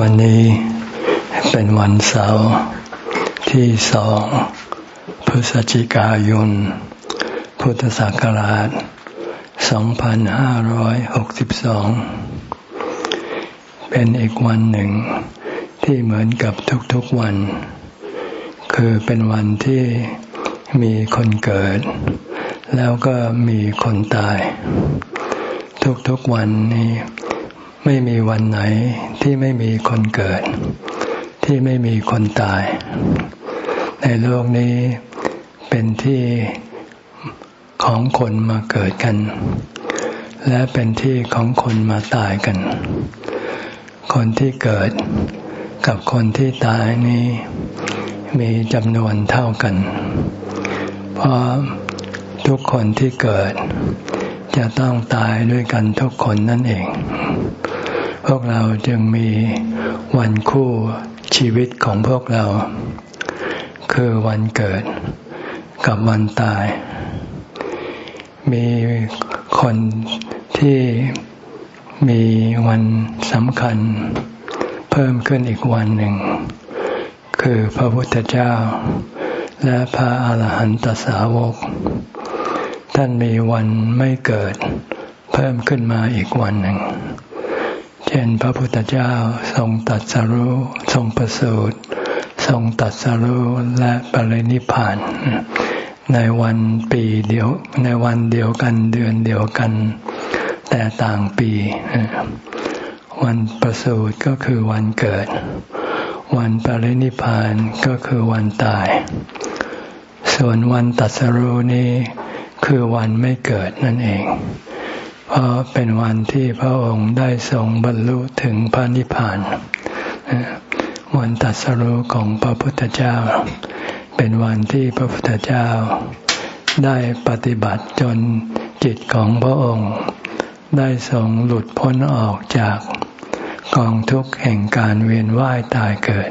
วันนี้เป็นวันเสาร์ที่สอง พฤศจิกายน พุทธศักราช 2562 เป็นอีกวันหนึ่งที่เหมือนกับทุกๆวัน คือเป็นวันที่มีคนเกิด แล้วก็มีคนตาย ทุกๆวันนี้ ไม่มีวันไหนที่ไม่มีคนเกิด ที่ไม่มีคนตาย ในโลกนี้เป็นที่ของคนมาเกิดกัน และเป็นที่ของคนมาตายกัน คนที่เกิดกับคนที่ตายนี้มีจำนวนเท่ากัน เพราะทุกคนที่เกิด จะต้องตายด้วยกันทุกคนนั่นเอง พวกเราจึงมีวันคู่ชีวิตของพวกเรา คือวันเกิดกับวันตาย มีคนที่มีวันสำคัญ เพิ่มขึ้นอีกวันหนึ่ง คือพระพุทธเจ้า และพระอาหารหันตสาวก ท่านมีวันไม่เกิด เพิ่มขึ้นมาอีกวันหนึ่ง เช่นพระพุทธเจ้าทรงตัดสรู้ทรงประสูติทรงตัดสรู้และปรินิพาน ในวันปีเดียวในวันเดียวกันเดือนเดียวกัน แต่ต่างปี วันประสูติก็คือวันเกิด วันปรินิพานก็คือวันตาย ส่วนวันตัดสรู้นี้ คือวันไม่เกิดนั่นเอง เพราะเป็นวันที่พระองค์ได้ทรงบรรลุถึงพระนิพพานวันตัสรุของพระพุทธเจ้า เป็นวันที่พระพุทธเจ้า ได้ปฏิบัติจนจิตของพระองค์ ได้ทรงหลุดพ้นออกจากกองทุกข์แห่งการเวียนว่ายตายเกิด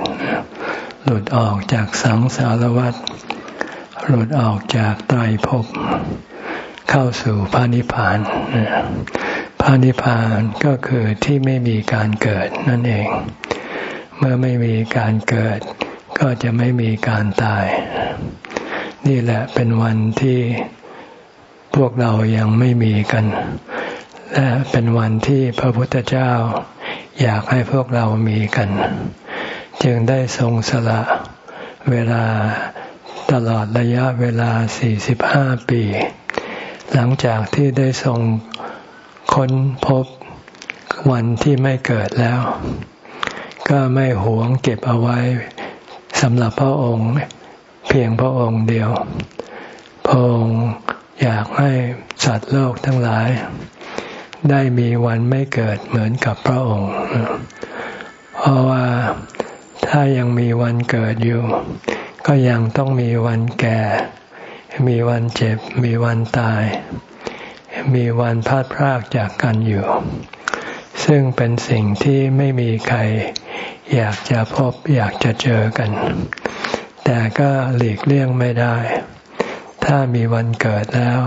หลุดออกจากสังสารวัฏหลุดออกจากไตรภพ เข้าสู่พระนิพพานพระนิพพานก็คือที่ไม่มีการเกิดนั่นเอง เมื่อไม่มีการเกิด ก็จะไม่มีการตาย นี่แหละเป็นวันที่พวกเรายังไม่มีกัน และเป็นวันที่พระพุทธเจ้า อยากให้พวกเรามีกัน จึงได้ทรงสละเวลาตลอดระยะเวลา 45 ปี หลังจากที่ได้ทรงค้นพบวันที่ไม่เกิดแล้ว ก็ไม่หวงเก็บเอาไว้สำหรับพระองค์เพียงพระองค์เดียว พระองค์อยากให้สัตว์โลกทั้งหลาย ได้มีวันไม่เกิดเหมือนกับพระองค์ เพราะว่าถ้ายังมีวันเกิดอยู่ ก็ยังต้องมีวันแก่ มีวันเจ็บ มีวันตาย มีวันพลาดพรากจากกันอยู่ ซึ่งเป็นสิ่งที่ไม่มีใคร อยากจะพบอยากจะเจอกัน แต่ก็หลีกเลี่ยงไม่ได้ ถ้ามีวันเกิดแล้ว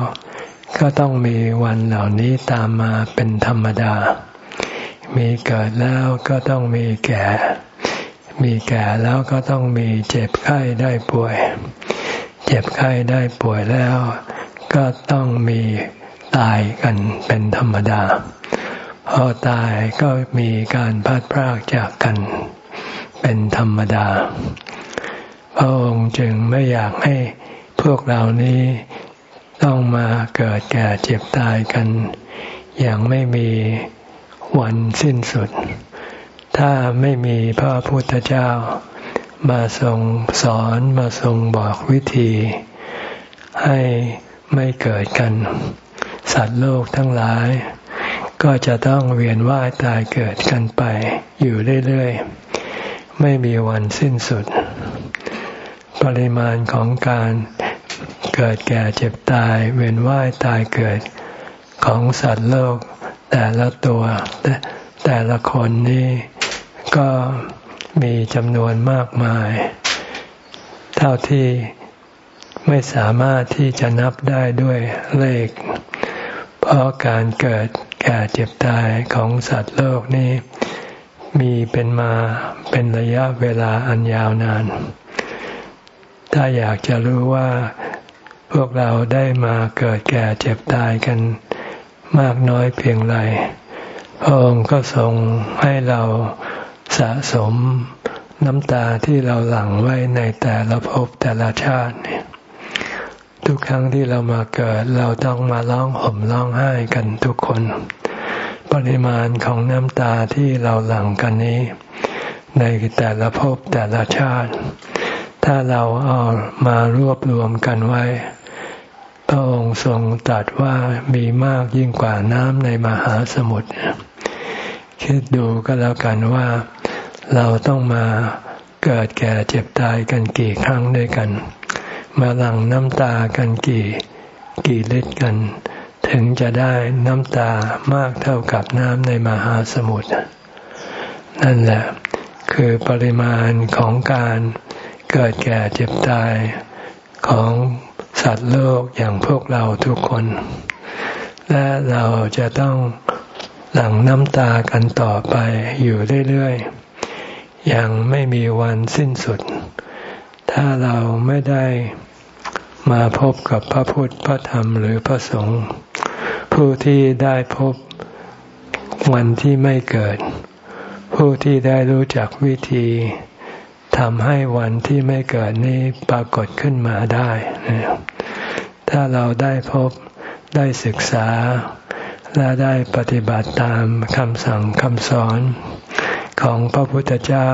ก็ต้องมีวันเหล่านี้ตามมาเป็นธรรมดา มีเกิดแล้วก็ต้องมีแก่ มีแก่แล้วก็ต้องมีเจ็บไข้ได้ป่วย เจ็บไข้ได้ป่วยแล้ว ก็ต้องมีตายกันเป็นธรรมดา พอตายก็มีการพัดพรากจากกันเป็นธรรมดา พระองค์จึงไม่อยากให้พวกเรานี้ต้องมาเกิดแก่เจ็บตายกัน อย่างไม่มีวันสิ้นสุด ถ้าไม่มีพระพุทธเจ้า มาทรงสอนมาทรงบอกวิธี ให้ไม่เกิดกัน สัตว์โลกทั้งหลาย ก็จะต้องเวียนว่ายตายเกิดกันไป อยู่เรื่อยๆ ไม่มีวันสิ้นสุด ปริมาณของการเกิดแก่เจ็บตาย เวียนว่ายตายเกิดของสัตว์โลก แต่ละตัวแต่แต่ละคนนี่ก็ มีจำนวนมากมาย เท่าที่ไม่สามารถที่จะนับได้ด้วยเลข เพราะการเกิดแก่เจ็บตายของสัตว์โลกนี้ มีเป็นมาเป็นระยะเวลาอันยาวนาน ถ้าอยากจะรู้ว่าพวกเราได้มาเกิดแก่เจ็บตายกันมากน้อยเพียงไรพระองค์ก็ทรงให้เรา สะสมน้ำตาที่เราหลั่งไว้ในแต่ละภพแต่ละชาติเนี่ยทุกครั้งที่เรามาเกิดเราต้องมาร้องห่มร้องไห้กันทุกคน ปริมาณของน้ำตาที่เราหลั่งกันนี้ ในแต่ละภพแต่ละชาติ ถ้าเราเอามารวบรวมกันไว้ พระองค์ทรงตรัสว่ามีมากยิ่งกว่าน้ำในมหาสมุทรคิดดูก็แล้วกันว่า เราต้องมาเกิดแก่เจ็บตายกันกี่ครั้งด้วยกัน มาหลั่งน้ำตากันกี่กี่ลิตรกัน ถึงจะได้น้ำตามากเท่ากับน้ำในมหาสมุทรนั่นแหละ คือปริมาณของการเกิดแก่เจ็บตายของสัตว์โลกอย่างพวกเราทุกคน และเราจะต้องหลั่งน้ำตากันต่อไปอยู่เรื่อยๆ ย่างไม่มีวันสิ้นสุด ถ้าเราไม่ได้มาพบกับพระพุทธพระธรรมหรือพระสงฆ์ผู้ที่ได้พบวันที่ไม่เกิด ผู้ที่ได้รู้จักวิธีทำให้วันที่ไม่เกิดนี้ปรากฏขึ้นมาได้ ถ้าเราได้พบได้ศึกษา และได้ปฏิบัติตามคำสั่งคำสอน ของพระพุทธเจ้า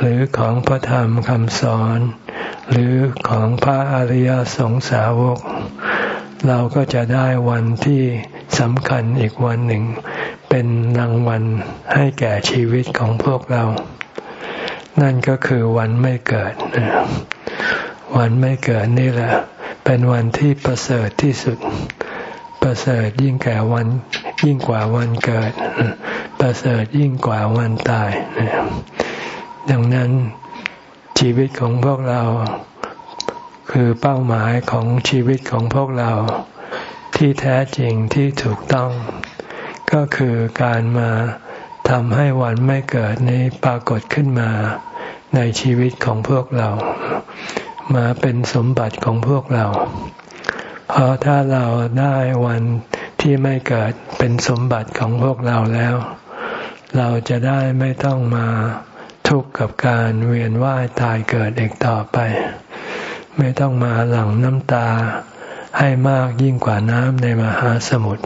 หรือของพระธรรมคำสอน หรือของพระอริยสงสาวก เราก็จะได้วันที่สำคัญอีกวันหนึ่ง เป็นรางวัลให้แก่ชีวิตของพวกเรา นั่นก็คือวันไม่เกิด วันไม่เกิดนี่แหละ เป็นวันที่ประเสริฐที่สุด ประเสริฐยิ่งแก่วัน ยิ่งกว่าวันเกิด ประเสริฐยิ่งกว่าวันตาย ดังนั้นชีวิตของพวกเรา คือเป้าหมายของชีวิตของพวกเรา ที่แท้จริงที่ถูกต้อง ก็คือการมาทำให้วันไม่เกิดนี้ปรากฏขึ้นมาในชีวิตของพวกเรา มาเป็นสมบัติของพวกเรา เพราะถ้าเราได้วันที่ไม่เกิดเป็นสมบัติของพวกเราแล้ว เราจะได้ไม่ต้องมาทุกข์กับการเวียนว่ายตายเกิดอีกต่อไป ไม่ต้องมาหลั่งน้ำตาให้มากยิ่งกว่าน้ำในมหาสมุทร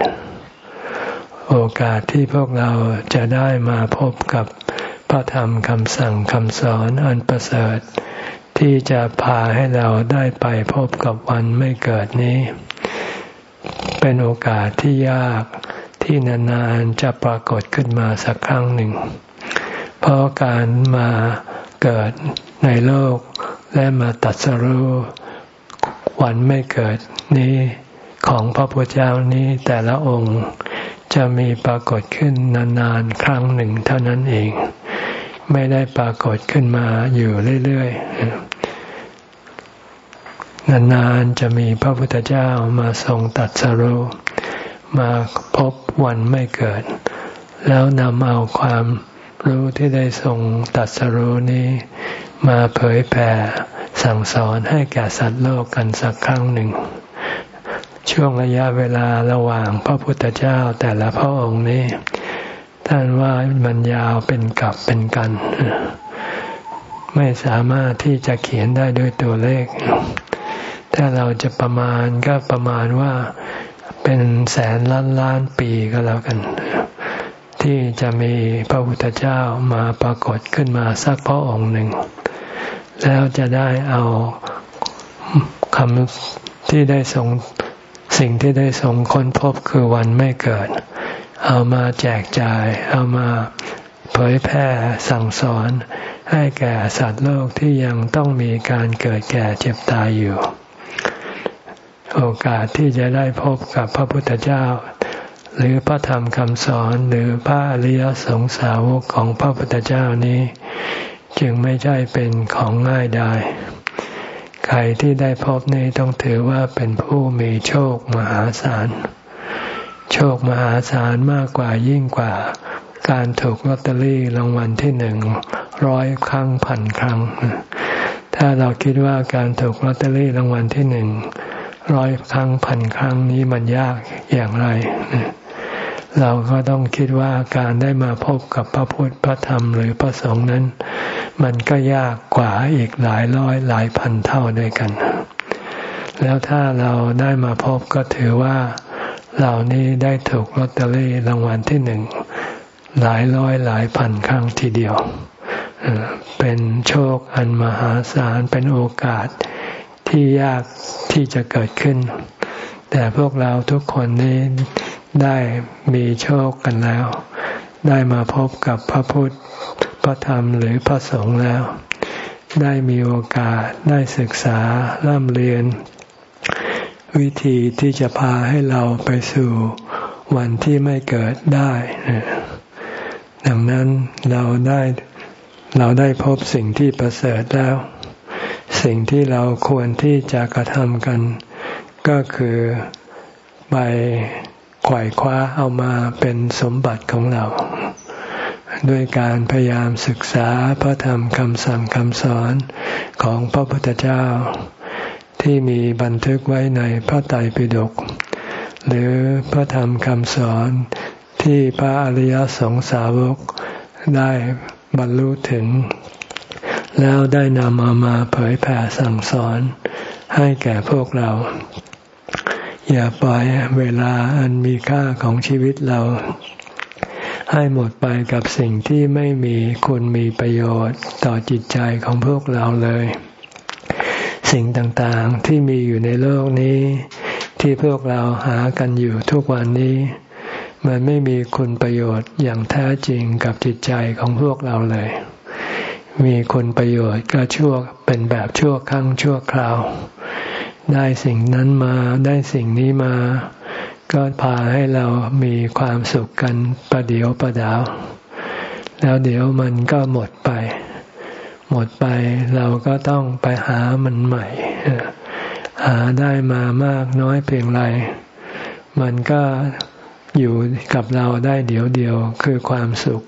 โอกาสที่พวกเราจะได้มาพบกับพระธรรมคำสั่งคำสอนอันประเสริฐ ที่จะพาให้เราได้ไปพบกับวันไม่เกิดนี้ เป็นโอกาสที่ยากที่นานๆจะปรากฏขึ้นมาสักครั้งหนึ่ง เพราะการมาเกิดในโลกและมาตัดสรู้วันไม่เกิดนี้ของพระพุทธเจ้านี้แต่ละองค์จะมีปรากฏขึ้นนานๆครั้งหนึ่งเท่านั้นเอง ไม่ได้ปรากฏขึ้นมาอยู่เรื่อยๆ นานๆจะมีพระพุทธเจ้ามาทรงตัดสรุมาพบวันไม่เกิด แล้วนำเอาความรู้ที่ได้ทรงตัดสรุนี้ มาเผยแผ่สั่งสอนให้แก่สัตว์โลกกันสักครั้งหนึ่ง ช่วงระยะเวลาระหว่างพระพุทธเจ้าแต่ละพระองค์นี้ท่านว่ามันยาวเป็นกับเป็นกัน ไม่สามารถที่จะเขียนได้ด้วยตัวเลข ถ้าเราจะประมาณก็ประมาณว่าเป็นแสนล้านล้านปีก็แล้วกัน ที่จะมีพระพุทธเจ้ามาปรากฏขึ้นมาสักพระองค์หนึ่ง แล้วจะได้เอาคำที่ได้ทรงสิ่งที่ได้ทรงค้นพบคือวันไม่เกิด เอามาแจกจ่าย เอามาเผยแพร่สั่งสอนให้แก่สัตว์โลกที่ยังต้องมีการเกิดแก่เจ็บตายอยู่ โอกาสที่จะได้พบกับพระพุทธเจ้า หรือพระธรรมคำสอนหรือพระอริยสงสาวกของพระพุทธเจ้านี้ จึงไม่ใช่เป็นของง่ายได้ใครที่ได้พบนี้ต้องถือว่าเป็นผู้มีโชคมหาศาล โชคมหาศาลมากกว่ายิ่งกว่า การถูกลอตเตอรี่รางวัลที่หนึ่งร้อยครั้งพันครั้ง ถ้าเราคิดว่าการถูกลอตเตอรี่รางวัลที่หนึ่งร้อยครั้งพันครั้งนี้มันยากอย่างไร เราก็ต้องคิดว่าการได้มาพบกับพระพุทธพระธรรมหรือพระสงฆ์นั้น มันก็ยากกว่าอีกหลายร้อยหลายพันเท่าด้วยกัน แล้วถ้าเราได้มาพบก็ถือว่าเหล่านี้ได้ถูกลอตเตอรี่รางวัลที่หนึ่งหลายร้อยหลายพันครั้งทีเดียว เป็นโชคอันมหาศาลเป็นโอกาสที่ยากที่จะเกิดขึ้น แต่พวกเราทุกคนนี้ได้มีโชคกันแล้ว ได้มาพบกับพระพุทธ พระธรรมหรือพระสงฆ์แล้ว ได้มีโอกาสได้ศึกษาร่ำเรียน วิธีที่จะพาให้เราไปสู่วันที่ไม่เกิดได้ ดังนั้นเราได้ เราได้พบสิ่งที่ประเสริฐแล้ว สิ่งที่เราควรที่จะกระทำกัน ก็คือไปขวายคว้าเอามาเป็นสมบัติของเรา ด้วยการพยายามศึกษาพระธรรมคำสั่งคำสอนของพระพุทธเจ้า ที่มีบันทึกไว้ในพระไตรปิฎกหรือพระธรรมคำสอนที่พระอริยสงสาวกได้ บรรลุถึง แล้วได้นำเอามาเผยแผ่สั่งสอนให้แก่พวกเรา อย่าปล่อยเวลาอันมีค่าของชีวิตเรา ให้หมดไปกับสิ่งที่ไม่มีคุณมีประโยชน์ต่อจิตใจของพวกเราเลย สิ่งต่างๆที่มีอยู่ในโลกนี้ ที่พวกเราหากันอยู่ทุกวันนี้ มันไม่มีคุณประโยชน์อย่างแท้จริงกับจิตใจของพวกเราเลย มีคุณประโยชน์ก็ชั่วเป็นแบบชั่วครั้งชั่วคราว ได้สิ่งนั้นมาได้สิ่งนี้มา ก็พาให้เรามีความสุขกันประเดียวประดาว แล้วเดี๋ยวมันก็หมดไป หมดไปเราก็ต้องไปหามันใหม่ หาได้มามากน้อยเพียงไร มันก็ อยู่กับเราได้เดี๋ยวเดียวคือความสุข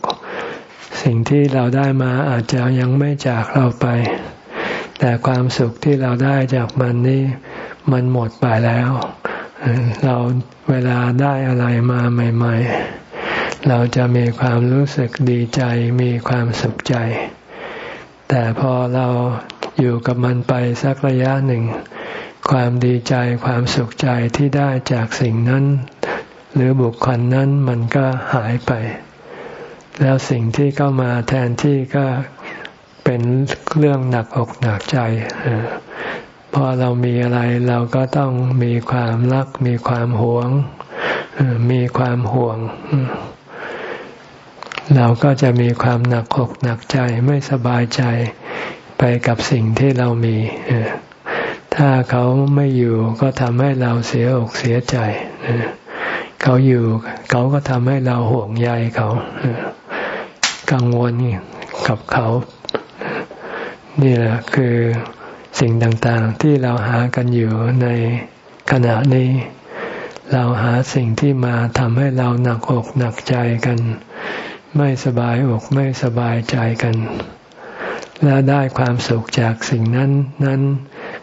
สิ่งที่เราได้มาอาจจะยังไม่จากเราไป แต่ความสุขที่เราได้จากมันนี่มันหมดไปแล้ว เราเวลาได้อะไรมาใหม่ ๆ เราจะมีความรู้สึกดีใจมีความสุขใจ แต่พอเราอยู่กับมันไปสักระยะหนึ่ง ความดีใจความสุขใจที่ได้จากสิ่งนั้น หรือบุคคลนั้นมันก็หายไป แล้วสิ่งที่เข้ามาแทนที่ก็เป็นเรื่องหนักอกหนักใจพอเรามีอะไรเราก็ต้องมีความรัก มีความหวง มีความห่วง เราก็จะมีความหนักอกหนักใจไม่สบายใจไปกับสิ่งที่เรามี ถ้าเขาไม่อยู่ก็ทำให้เราเสียอกเสียใจ เขาอยู่ เขาก็ทำให้เราห่วงใยเขากังวลกับเขา นี่แหละคือสิ่งต่างๆ ที่เราหากันอยู่ในขณะนี้ เราหาสิ่งที่มาทำให้เราหนักอกหนักใจกัน ไม่สบายอกไม่สบายใจกัน และได้ความสุขจากสิ่งนั้น นั้น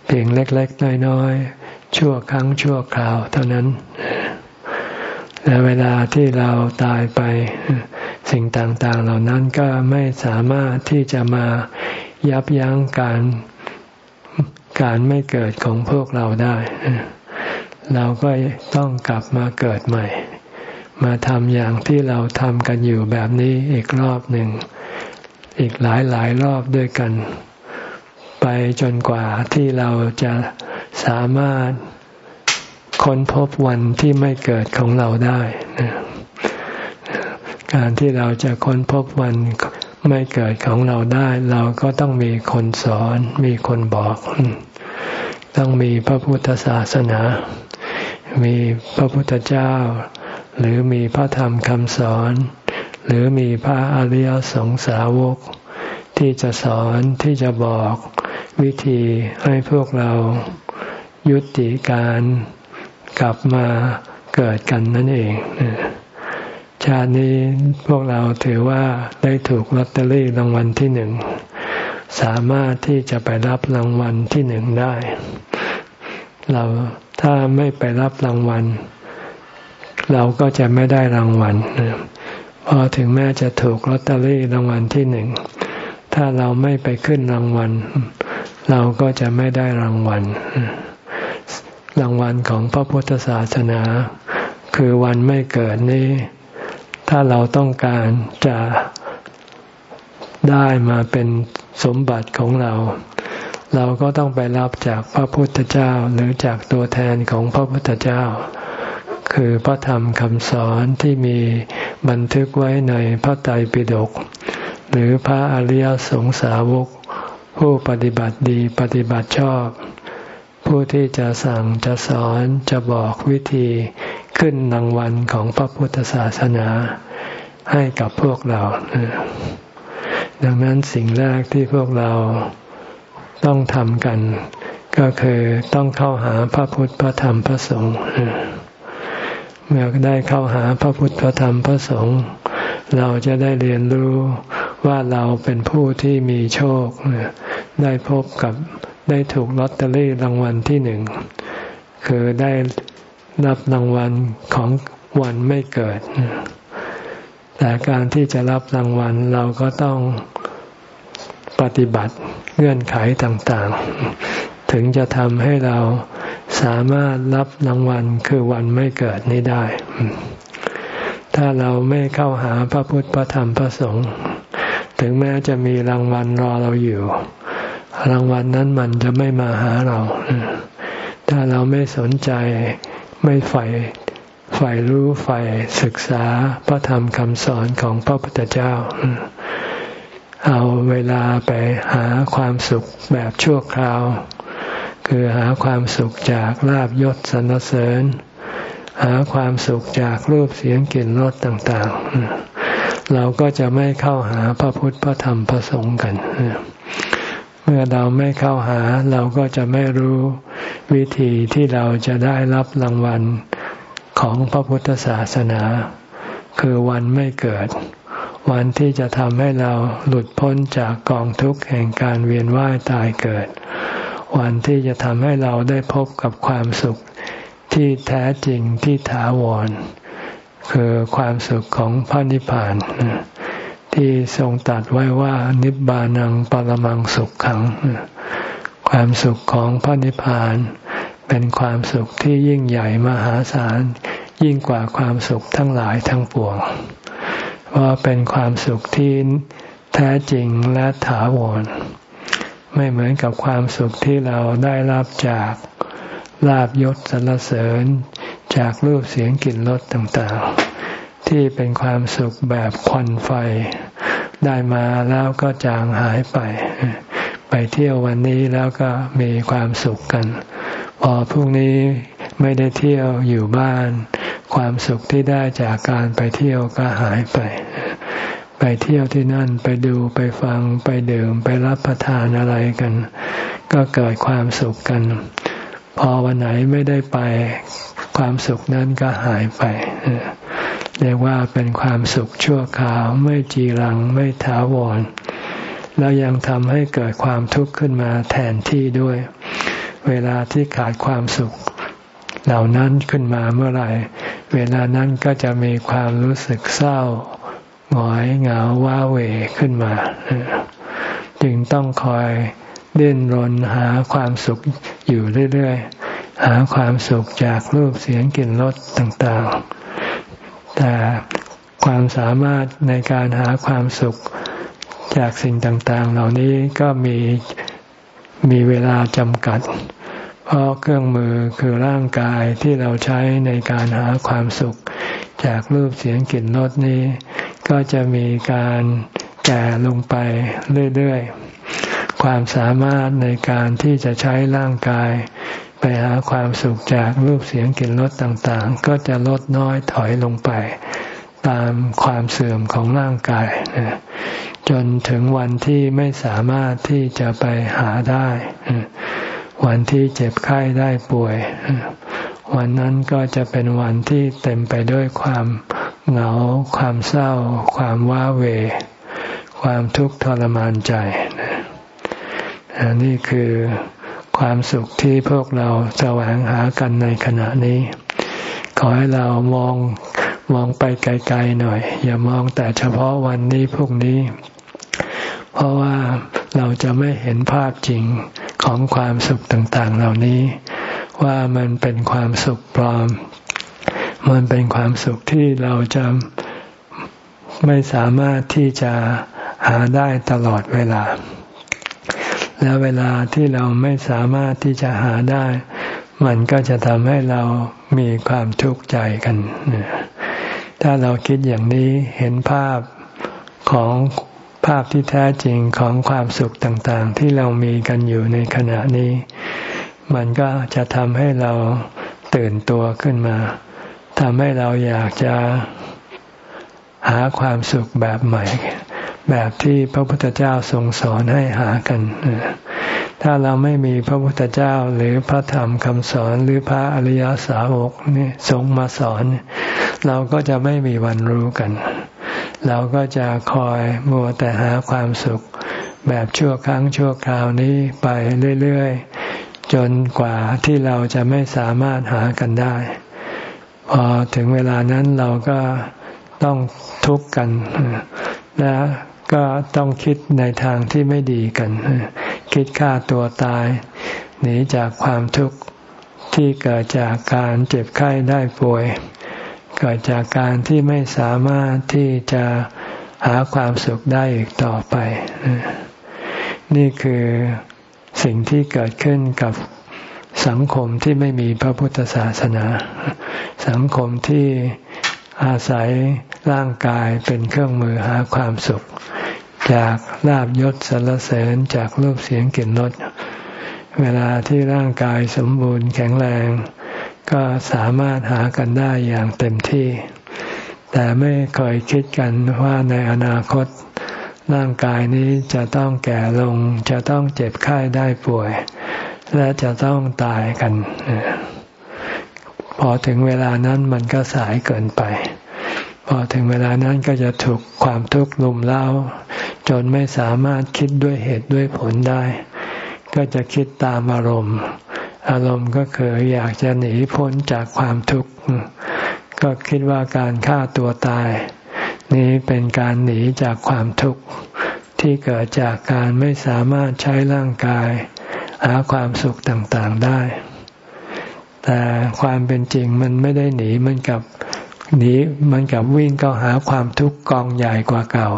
เพียงเล็ก ๆ น้อย ๆ ชั่วครั้งชั่วคราวเท่านั้น และเวลาที่เราตายไปสิ่งต่างๆ เหล่านั้นก็ไม่สามารถที่จะมายับยั้งการการไม่เกิดของพวกเราได้ เราก็ต้องกลับมาเกิดใหม่ มาทำอย่างที่เราทำกันอยู่แบบนี้อีกรอบหนึ่ง อีกหลายหลายรอบด้วยกัน ไปจนกว่าที่เราจะสามารถ ค้นพบวันที่ไม่เกิดของเราได้การที่เราจะค้นพบวันไม่เกิดของเราได้ เราก็ต้องมีคนสอนมีคนบอก ต้องมีพระพุทธศาสนา มีพระพุทธเจ้า หรือมีพระธรรมคำสอน หรือมีพระอริยสงสาวก ที่จะสอนที่จะบอกวิธีให้พวกเรายุติการ กลับมาเกิดกันนั่นเอง ชาตินี้พวกเราถือว่าได้ถูกลอตเตอรี่รางวัลที่หนึ่ง สามารถที่จะไปรับรางวัลที่หนึ่งได้ เราถ้าไม่ไปรับรางวัล เราก็จะไม่ได้รางวัลพอถึงแม้จะถูกลอตเตอรี่รางวัลที่หนึ่ง ถ้าเราไม่ไปขึ้นรางวัล เราก็จะไม่ได้รางวัล รางวัลของพระพุทธศาสนา คือวันไม่เกิดนี้ ถ้าเราต้องการจะได้มาเป็นสมบัติของเรา เราก็ต้องไปรับจากพระพุทธเจ้าหรือจากตัวแทนของพระพุทธเจ้า คือพระธรรมคำสอนที่มีบันทึกไว้ในพระไตรปิฎกหรือพระอริยสงสาวกผู้ปฏิบัติดีปฏิบัติชอบ ผู้ที่จะสั่งจะสอนจะบอกวิธีขึ้นรางวัลของพระพุทธศาสนาให้กับพวกเรา ดังนั้นสิ่งแรกที่พวกเราต้องทำกัน ก็คือต้องเข้าหาพระพุทธพระธรรมพระสงฆ์เมื่อได้เข้าหาพระพุทธพระธรรมพระสงฆ์เราจะได้เรียนรู้ว่าเราเป็นผู้ที่มีโชค ได้พบกับ ได้ถูกลอตเตอรี่รางวัลที่หนึ่งคือได้รับรางวัลของวันไม่เกิด แต่การที่จะรับรางวัลเราก็ต้องปฏิบัติเงื่อนไขต่างๆ ถึงจะทำให้เราสามารถรับรางวัลคือวันไม่เกิดนี้ได้ ถ้าเราไม่เข้าหาพระพุทธพระธรรมพระสงฆ์ถึงแม้จะมีรางวัลรอเราอยู่ รางวัลนั้นมันจะไม่มาหาเรา ถ้าเราไม่สนใจไม่ใฝ่ใฝ่รู้ใฝ่ศึกษาพระธรรมคำสอนของพระพุทธเจ้า เอาเวลาไปหาความสุขแบบชั่วคราว คือหาความสุขจากลาบยศสรรเสริญ หาความสุขจากรูปเสียงกลิ่นรสต่าง ๆ เราก็จะไม่เข้าหาพระพุทธพระธรรมพระสงฆ์กันเมื่อเราไม่เข้าหาเราก็จะไม่รู้วิธีที่เราจะได้รับรางวัลของพระพุทธศาสนา คือวันไม่เกิด วันที่จะทำให้เราหลุดพ้นจากกองทุกข์แห่งการเวียนว่ายตายเกิด วันที่จะทำให้เราได้พบกับความสุขที่แท้จริงที่ถาวร คือความสุขของพระนิพพาน ที่ทรงตัดไว้ว่านิบานังปรมังสุขขัง ความสุขของพระนิพพาน เป็นความสุขที่ยิ่งใหญ่มหาศาล ยิ่งกว่าความสุขทั้งหลายทั้งปวงเพราะเป็นความสุขที่แท้จริงและถาวร ไม่เหมือนกับความสุขที่เราได้รับจากลาบยศสรรเสริญจากรูปเสียงกลิ่นรสต่างๆ ที่เป็นความสุขแบบควันไฟ ได้มาแล้วก็จางหายไป ไปเที่ยววันนี้แล้วก็มีความสุขกัน พอพรุ่งนี้ไม่ได้เที่ยวอยู่บ้าน ความสุขที่ได้จากการไปเที่ยวก็หายไป ไปเที่ยวที่นั่นไปดูไปฟังไปดื่มไปรับประทานอะไรกัน ก็เกิดความสุขกัน พอวันไหนไม่ได้ไปความสุขนั้นก็หายไป เรียกว่าเป็นความสุขชั่วคราวไม่จีรังไม่ถาวร แล้วยังทำให้เกิดความทุกข์ขึ้นมาแทนที่ด้วย เวลาที่ขาดความสุข เหล่านั้นขึ้นมาเมื่อไหร่ เวลานั้นก็จะมีความรู้สึกเศร้าหงอยเหงาว้าเหวขึ้นมา จึงต้องคอยดิ้นรนหาความสุขอยู่เรื่อยๆ หาความสุขจากรูปเสียงกลิ่นรสต่างๆ แต่ความสามารถในการหาความสุขจากสิ่งต่าง ๆ เหล่านี้ก็มีมีเวลาจำกัด เพราะเครื่องมือคือร่างกายที่เราใช้ในการหาความสุข จากรูปเสียงกลิ่นรสนี้ ก็จะมีการแก่ลงไปเรื่อย ๆ ความสามารถในการที่จะใช้ร่างกาย ไปหาความสุขจากรูปเสียงกลิ่นรสต่างๆ ก็จะลดน้อยถอยลงไป ตามความเสื่อมของร่างกายจนถึงวันที่ไม่สามารถที่จะไปหาได้ วันที่เจ็บไข้ได้ป่วย วันนั้นก็จะเป็นวันที่เต็มไปด้วยความเหงา ความเศร้า ความว้าเว ความทุกข์ทรมานใจ นี่คือ ความสุขที่พวกเราแสวงหากันในขณะนี้ ขอให้เรามองมองไปไกลๆหน่อย อย่ามองแต่เฉพาะวันนี้พวกนี้ เพราะว่าเราจะไม่เห็นภาพจริงของความสุขต่างๆ เหล่านี้ ว่ามันเป็นความสุขปลอม มันเป็นความสุขที่เราจะไม่สามารถที่จะหาได้ตลอดเวลา และเวลาที่เราไม่สามารถที่จะหาได้ มันก็จะทำให้เรามีความทุกข์ใจกัน ถ้าเราคิดอย่างนี้เห็นภาพของภาพที่แท้จริงของความสุขต่างๆ ที่เรามีกันอยู่ในขณะนี้ มันก็จะทำให้เราตื่นตัวขึ้นมาทำให้เราอยากจะหาความสุขแบบใหม่ แบบที่พระพุทธเจ้าทรงสอนให้หากัน ถ้าเราไม่มีพระพุทธเจ้าหรือพระธรรมคำสอนหรือพระอริยสาวกนี่ทรงมาสอน เราก็จะไม่มีวันรู้กัน เราก็จะคอยมัวแต่หาความสุข แบบชั่วครั้งชั่วคราวนี้ไปเรื่อยๆ จนกว่าที่เราจะไม่สามารถหากันได้ พอถึงเวลานั้นเราก็ต้องทุกข์กันและ ก็ต้องคิดในทางที่ไม่ดีกัน คิดฆ่าตัวตาย หนีจากความทุกข์ที่เกิดจากการเจ็บไข้ได้ป่วย เกิดจากการที่ไม่สามารถที่จะหาความสุขได้อีกต่อไป นี่คือสิ่งที่เกิดขึ้นกับสังคมที่ไม่มีพระพุทธศาสนา สังคมที่อาศัยร่างกายเป็นเครื่องมือหาความสุข จากลาบยศสรรเสริญจากรูปเสียงกลิ่นรสเวลาที่ร่างกายสมบูรณ์แข็งแรง ก็สามารถหากันได้อย่างเต็มที่ แต่ไม่เคยคิดกันว่าในอนาคต ร่างกายนี้จะต้องแก่ลง จะต้องเจ็บไข้ได้ป่วย และจะต้องตายกัน พอถึงเวลานั้นมันก็สายเกินไป พอถึงเวลานั้นก็จะถูกความทุกข์ลุมเล้า จนไม่สามารถคิดด้วยเหตุด้วยผลได้ ก็จะคิดตามอารมณ์ อารมณ์ก็คืออยากจะหนีพ้นจากความทุกข์ ก็คิดว่าการฆ่าตัวตาย นี้เป็นการหนีจากความทุกข์ที่เกิดจากการไม่สามารถใช้ร่างกาย หาความสุขต่างๆได้ แต่ความเป็นจริงมันไม่ได้หนีมันกับหนีมันกับวิ่งก็หาความทุกข์กองใหญ่กว่าเก่า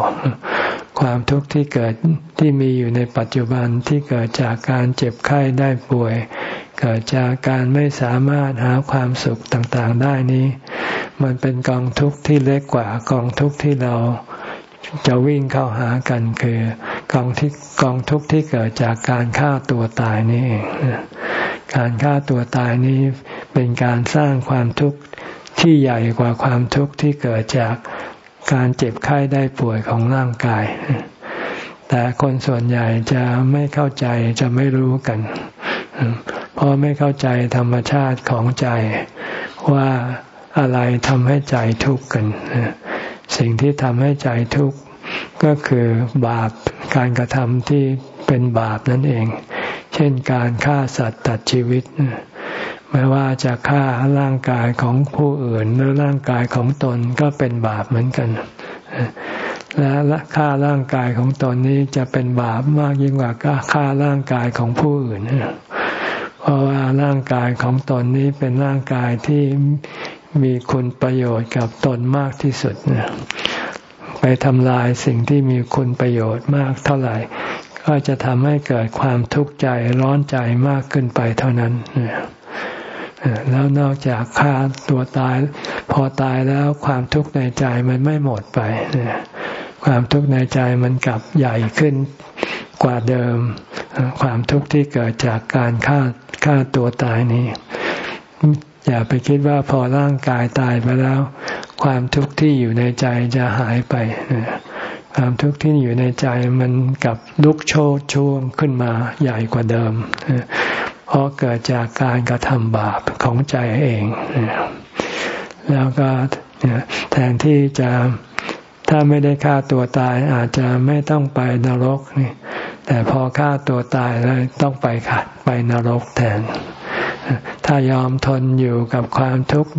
ความทุกข์ที่เกิดที่มีอยู่ในปัจจุบันที่เกิดจากการเจ็บไข้ได้ป่วย เกิดจากการไม่สามารถหาความสุขต่างๆได้นี้ มันเป็นกองทุกข์ที่เล็กกว่ากองทุกข์ที่เราจะวิ่งเข้าหากันคือกองที่กองทุกข์ที่เกิดจากการฆ่าตัวตายนี่เองการฆ่าตัวตายนี้เป็นการสร้างความทุกข์ที่ใหญ่กว่าความทุกข์ที่เกิดจาก การเจ็บไข้ได้ป่วยของร่างกาย แต่คนส่วนใหญ่จะไม่เข้าใจจะไม่รู้กัน เพราะไม่เข้าใจธรรมชาติของใจว่าอะไรทำให้ใจทุกข์กัน สิ่งที่ทำให้ใจทุกข์ก็คือบาปการกระทำที่เป็นบาปนั่นเอง เช่นการฆ่าสัตว์ตัดชีวิต ไม่ว่าจะฆ่าร่างกายของผู้อื่นหรือร่างกายของตนก็เป็นบาปเหมือนกัน และฆ่าร่างกายของตนนี้จะเป็นบาปมากยิ่งกว่าฆ่าร่างกายของผู้อื่น เพราะว่าร่างกายของตนนี้เป็นร่างกายที่มีคุณประโยชน์กับตนมากที่สุด ไปทำลายสิ่งที่มีคุณประโยชน์มากเท่าไหร่ ก็จะทำให้เกิดความทุกข์ใจร้อนใจมากขึ้นไปเท่านั้น แล้วนอกจากฆ่าตัวตาย พอตายแล้วความทุกข์ในใจมันไม่หมดไป ความทุกข์ในใจมันกลับใหญ่ขึ้นกว่าเดิม ความทุกข์ที่เกิดจากการฆ่าฆ่าตัวตายนี้ อย่าไปคิดว่าพอร่างกายตายไปแล้ว ความทุกข์ที่อยู่ในใจจะหายไปความทุกข์ที่อยู่ในใจมันกับลุกโชดช่วงขึ้นมาใหญ่กว่าเดิม ราะเกิดจากการกระทำบาปของใจเอง แล้วก็แทนที่จะถ้าไม่ได้ฆ่าตัวตายอาจจะไม่ต้องไปนรกนี่แต่พอฆ่าตัวตายแล้วต้องไปขัดไปนรกแทน ถ้ายอมทนอยู่กับความทุกข์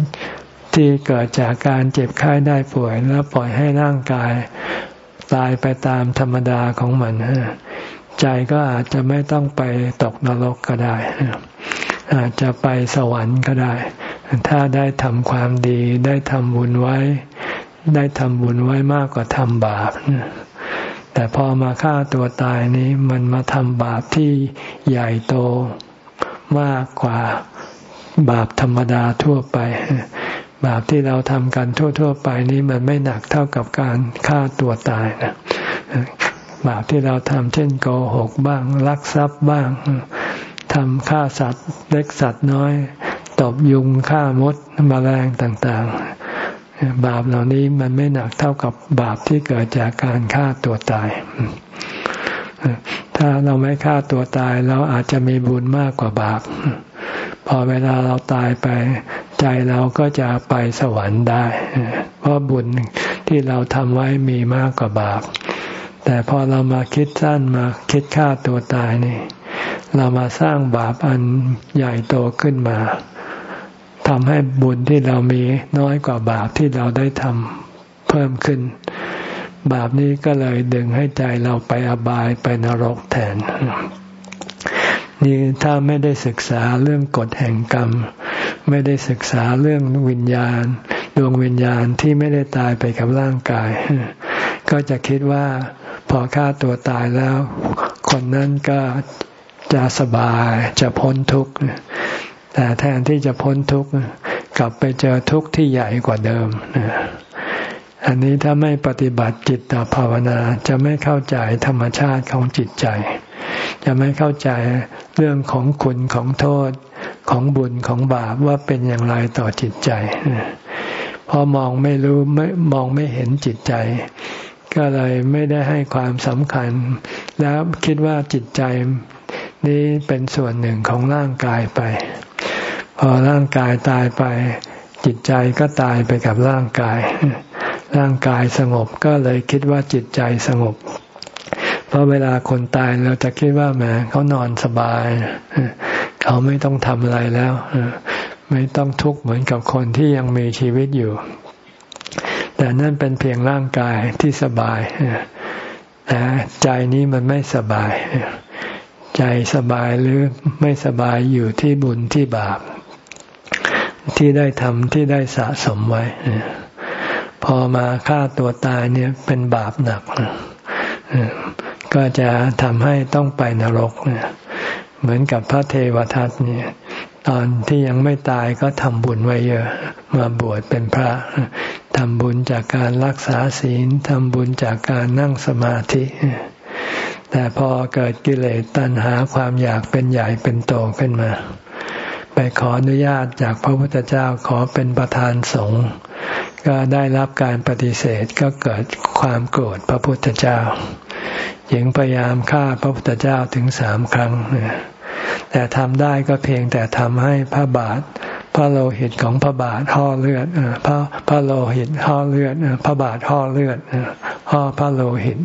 ที่เกิดจากการเจ็บไข้ได้ป่วยแล้วปล่อยให้ร่างกายตายไปตามธรรมดาของมัน ใจก็อาจจะไม่ต้องไปตกนรกก็ได้ อาจจะไปสวรรค์ก็ได้ ถ้าได้ทำความดีได้ทำบุญไว้ ได้ทำบุญไว้มากกว่าทำบาปแต่พอมาฆ่าตัวตายนี้มันมาทำบาปที่ใหญ่โตมากกว่าบาปธรรมดาทั่วไป บาปที่เราทำกันทั่ว ๆ ไปนี้มันไม่หนักเท่ากับการฆ่าตัวตายนะ บาปที่เราทำเช่นโกหกบ้างลักทรัพย์บ้างทำฆ่าสัตว์เล็กสัตว์น้อย ตบยุงฆ่ามดมแมลงต่างๆ บาปเหล่านี้มันไม่หนักเท่ากับบาปที่เกิดจากการฆ่าตัวตาย ถ้าเราไม่ฆ่าตัวตาย เราอาจจะมีบุญมากกว่าบาป พอเวลาเราตายไป ใจเราก็จะไปสวรรค์ได้ เพราะบุญที่เราทำไว้มีมากกว่าบาป แต่พอเรามาคิดสั้นมาคิดฆ่าตัวตายนี่ เรามาสร้างบาปอันใหญ่โตขึ้นมาทำให้บุญที่เรามีน้อยกว่าบาปที่เราได้ทำเพิ่มขึ้น บาปนี้ก็เลยดึงให้ใจเราไปอบายไปนรกแทน นี่ถ้าไม่ได้ศึกษาเรื่องกฎแห่งกรรม ไม่ได้ศึกษาเรื่องวิญญาณ ดวงวิญญาณที่ไม่ได้ตายไปกับร่างกาย ก็จะคิดว่า พอฆ่าตัวตายแล้ว คนนั้นก็จะสบายจะพ้นทุกข์แต่แทนที่จะพ้นทุกข์กลับไปเจอทุกข์ที่ใหญ่กว่าเดิมอันนี้ถ้าไม่ปฏิบัติจิตตภาวนาจะไม่เข้าใจธรรมชาติของจิตใจ จะไม่เข้าใจเรื่องของคุณของโทษของบุญของบาปว่าเป็นอย่างไรต่อจิตใจพอมองไม่รู้ไม่มองไม่เห็นจิตใจ ก็เลยไม่ได้ให้ความสำคัญ แล้วคิดว่าจิตใจนี้เป็นส่วนหนึ่งของร่างกายไป พอร่างกายตายไป จิตใจก็ตายไปกับร่างกาย ร่างกายสงบก็เลยคิดว่าจิตใจสงบ เพราะเวลาคนตายเราจะคิดว่าแหมเขานอนสบาย เขาไม่ต้องทำอะไรแล้ว ไม่ต้องทุกข์เหมือนกับคนที่ยังมีชีวิตอยู่ แต่นั่นเป็นเพียงร่างกายที่สบายแต่ใจนี้มันไม่สบาย ใจสบายหรือไม่สบายอยู่ที่บุญที่บาป ที่ได้ทำที่ได้สะสมไว้ พอมาฆ่าตัวตายเนี่ยเป็นบาปหนัก ก็จะทำให้ต้องไปนรก เหมือนกับพระเทวทัตเนี่ย ตอนที่ยังไม่ตายก็ทำบุญไว้เยอะ มาบวชเป็นพระทำบุญจากการรักษาศีลทำบุญจากการนั่งสมาธิ แต่พอเกิดกิเลสตัณหาความอยากเป็นใหญ่เป็นโตขึ้นมา ไปขออนุญาตจากพระพุทธเจ้าขอเป็นประธานสงฆ์ก็ได้รับการปฏิเสธก็เกิดความโกรธพระพุทธเจ้าหญิงพยายามฆ่าพระพุทธเจ้าถึงสามครั้ง แต่ทำได้ก็เพียงแต่ทำให้พระบาท พระโลหิตของพระบาทห่อเลือดพระพระโลหิตห่อเลือดพระบาทห่อเลือดห่อพระโลหิต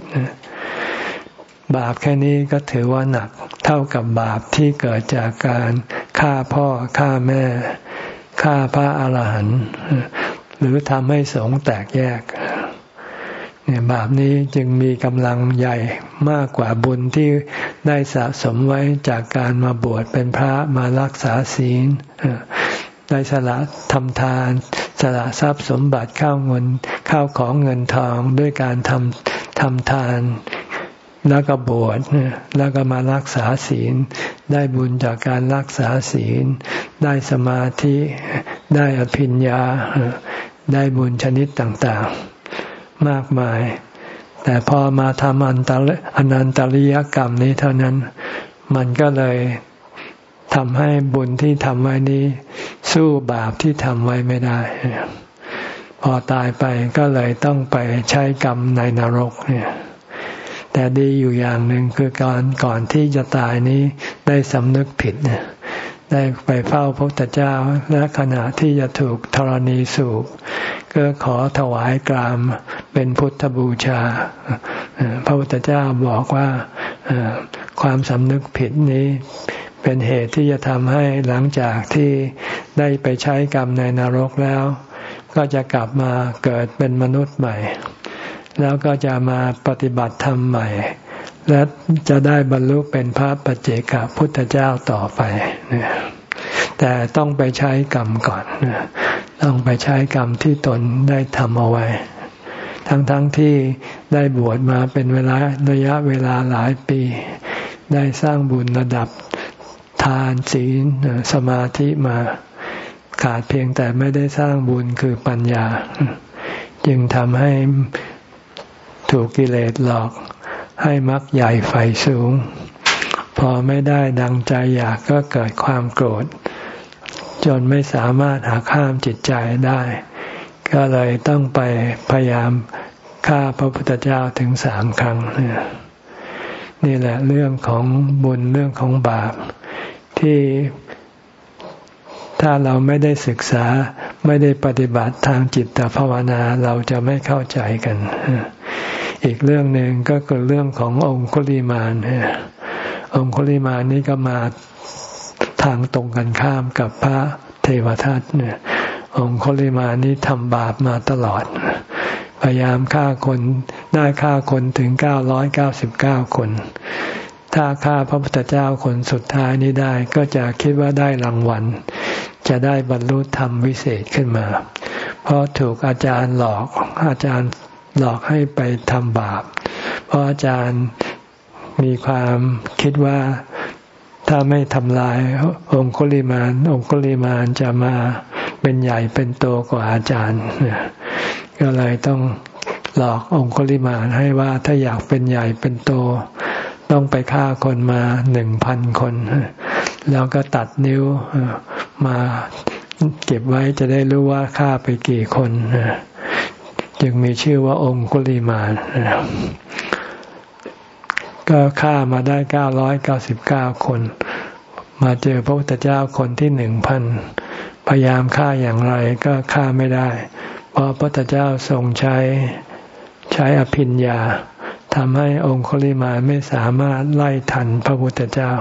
บาปแค่นี้ก็ถือว่าหนักเท่ากับบาปที่เกิดจากการฆ่าพ่อฆ่าแม่ฆ่าพระอาหารหันต์หรือทำให้สงแตกแยก เนี่ยบาปนี้จึงมีกำลังใหญ่มากกว่าบุญที่ได้สะสมไว้จากการมาบวชเป็นพระมารักษาศีลได้สละทำทาน สละทรัพย์สมบัติข้าวเงินข้าวของเงินทองด้วยการทำทำทาน แล้วก็บวชแล้วก็มารักษาศีล ได้บุญจากการรักษาศีล ได้สมาธิได้อภิญญาได้บุญชนิดต่างๆ มากมาย แต่พอมาทำอันตรอนันตริยกรรมนี้เท่านั้น มันก็เลยทำให้บุญที่ทำไว้นี้ สู้บาปที่ทำไว้ไม่ได้ พอตายไปก็เลยต้องไปใช้กรรมในนรกเนี่ยแต่ดีอยู่อย่างหนึ่งคือก่อนก่อนที่จะตายนี้ได้สำนึกผิดเนี่ย ได้ไปเฝ้าพระพุทธเจ้าและขณะที่จะถูกธรณีสูบก็ขอถวายกรามเป็นพุทธบูชา พระพุทธเจ้าบอกว่าความสำนึกผิดนี้เป็นเหตุที่จะทำให้หลังจากที่ได้ไปใช้กรรมในนรกแล้ว ก็จะกลับมาเกิดเป็นมนุษย์ใหม่ แล้วก็จะมาปฏิบัติธรรมใหม่ และจะได้บรรลุเป็นพระปัจเจกพุทธเจ้าต่อไปแต่ต้องไปใช้กรรมก่อนต้องไปใช้กรรมที่ตนได้ทำเอาไว้ ทั้งๆทที่ได้บวชมาเป็นเวลาระยะเวลาหลายปี ได้สร้างบุญระดับทานศีลสมาธิมาขาดเพียงแต่ไม่ได้สร้างบุญคือปัญญา จึงทำให้ถูกกิเลสหลอก ให้มักใหญ่ไฟสูง พอไม่ได้ดังใจอยากก็เกิดความโกรธ จนไม่สามารถหักข้ามจิตใจได้ ก็เลยต้องไปพยายามฆ่าพระพุทธเจ้าถึงสามครั้ง นี่แหละเรื่องของบุญเรื่องของบาป ที่ถ้าเราไม่ได้ศึกษาไม่ได้ปฏิบัติทางจิตภาวนาเราจะไม่เข้าใจกัน อีกเรื่องหนึ่งก็คือเรื่องขององคุลิมานองคุลิมานนี้ก็มาทางตรงกันข้ามกับพระเทวทัตเนี่ย องคุลิมานนี้ทำบาปมาตลอด พยายามฆ่าคนได้ฆ่าคนถึงเก้าร้อยเก้าสิบเก้าคน ถ้าฆ่าพระพุทธเจ้าคนสุดท้ายนี้ได้ก็จะคิดว่าได้รางวัล จะได้บรรลุธรรมวิเศษขึ้นมา เพราะถูกอาจารย์หลอกอาจารย์ หลอกให้ไปทำบาป เพราะอาจารย์มีความคิดว่าถ้าไม่ทำลายองคุลิมาน องคุลิมานจะมาเป็นใหญ่เป็นโตกว่าอาจารย์ก็เลยต้องหลอกองคุลิมานให้ว่าถ้าอยากเป็นใหญ่เป็นโต ต้องไปฆ่าคนมาหนึ่งพันคน แล้วก็ตัดนิ้วมาเก็บไว้จะได้รู้ว่าฆ่าไปกี่คน จึงมีชื่อว่าองคุลิมานก็ฆ่ามาได้เก้าร้อยเก้าสิบเก้าคน มาเจอพระพุทธเจ้าคนที่หนึ่งพันพยายามฆ่าอย่างไรก็ฆ่าไม่ได้ เพราะพระพุทธเจ้าทรงใช้ใช้อภิญญาทำให้องค์คลิมานไม่สามารถไล่ทันพระพุทธเจ้า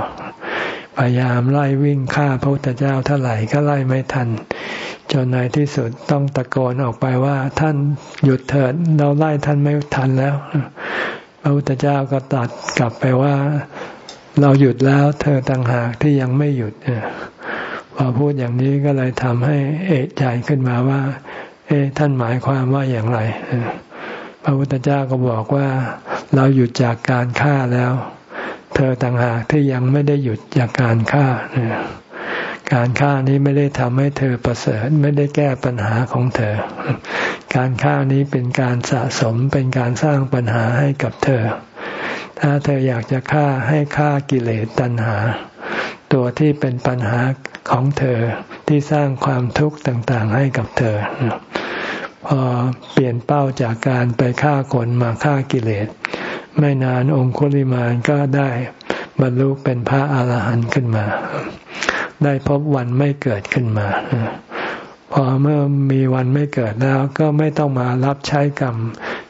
พยายามไล่วิ่งฆ่าพระพุทธเจ้าเท่าไหร่ก็ไล่ไม่ทัน จนในที่สุดต้องตะโกนออกไปว่าท่านหยุดเถิดเราไล่ท่านไม่ทันแล้ว พระพุทธเจ้าก็ตัดกลับไปว่าเราหยุดแล้วเธอต่างหากที่ยังไม่หยุดพอพูดอย่างนี้ก็เลยทำให้เอะใจขึ้นมาว่า เอ๊ะท่านหมายความว่าอย่างไรพระพุทธเจ้าก็บอกว่า เราหยุดจากการฆ่าแล้ว เธอต่างหากที่ยังไม่ได้หยุดจากการฆ่า การฆ่านี้ไม่ได้ทำให้เธอประเสริฐไม่ได้แก้ปัญหาของเธอ การฆ่านี้เป็นการสะสมเป็นการสร้างปัญหาให้กับเธอ ถ้าเธออยากจะฆ่าให้ฆ่ากิเลสตัณหา ตัวที่เป็นปัญหาของเธอที่สร้างความทุกข์ต่างๆให้กับเธอ พอเปลี่ยนเป้าจากการไปฆ่าคนมาฆ่ากิเลส ไม่นานองคุลิมานก็ได้บรรลุเป็นพระอาหารหันต์ขึ้นมา ได้พบวันไม่เกิดขึ้นมา พอเมื่อมีวันไม่เกิดแล้วก็ไม่ต้องมารับใช้กรรม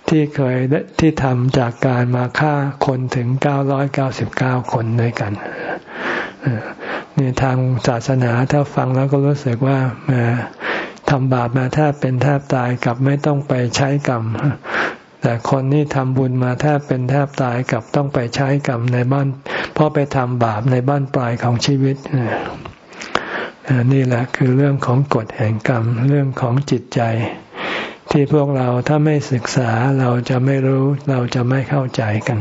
ที่เคยที่ทำจากการมาฆ่าคนถึงเก้าร้อยเก้าสิบเก้าคนด้วยกันนี่ทางศาสนาถ้าฟังแล้วก็รู้สึกว่าทำบาปมาแทบเป็นแทบตายกับไม่ต้องไปใช้กรรม แต่คนนี้ทำบุญมาแทบเป็นแทบตายกับต้องไปใช้กรรมในบ้านเพราะไปทำบาปในบ้านปลายของชีวิต นี่แหละคือเรื่องของกฎแห่งกรรมเรื่องของจิตใจ ที่พวกเราถ้าไม่ศึกษาเราจะไม่รู้เราจะไม่เข้าใจกัน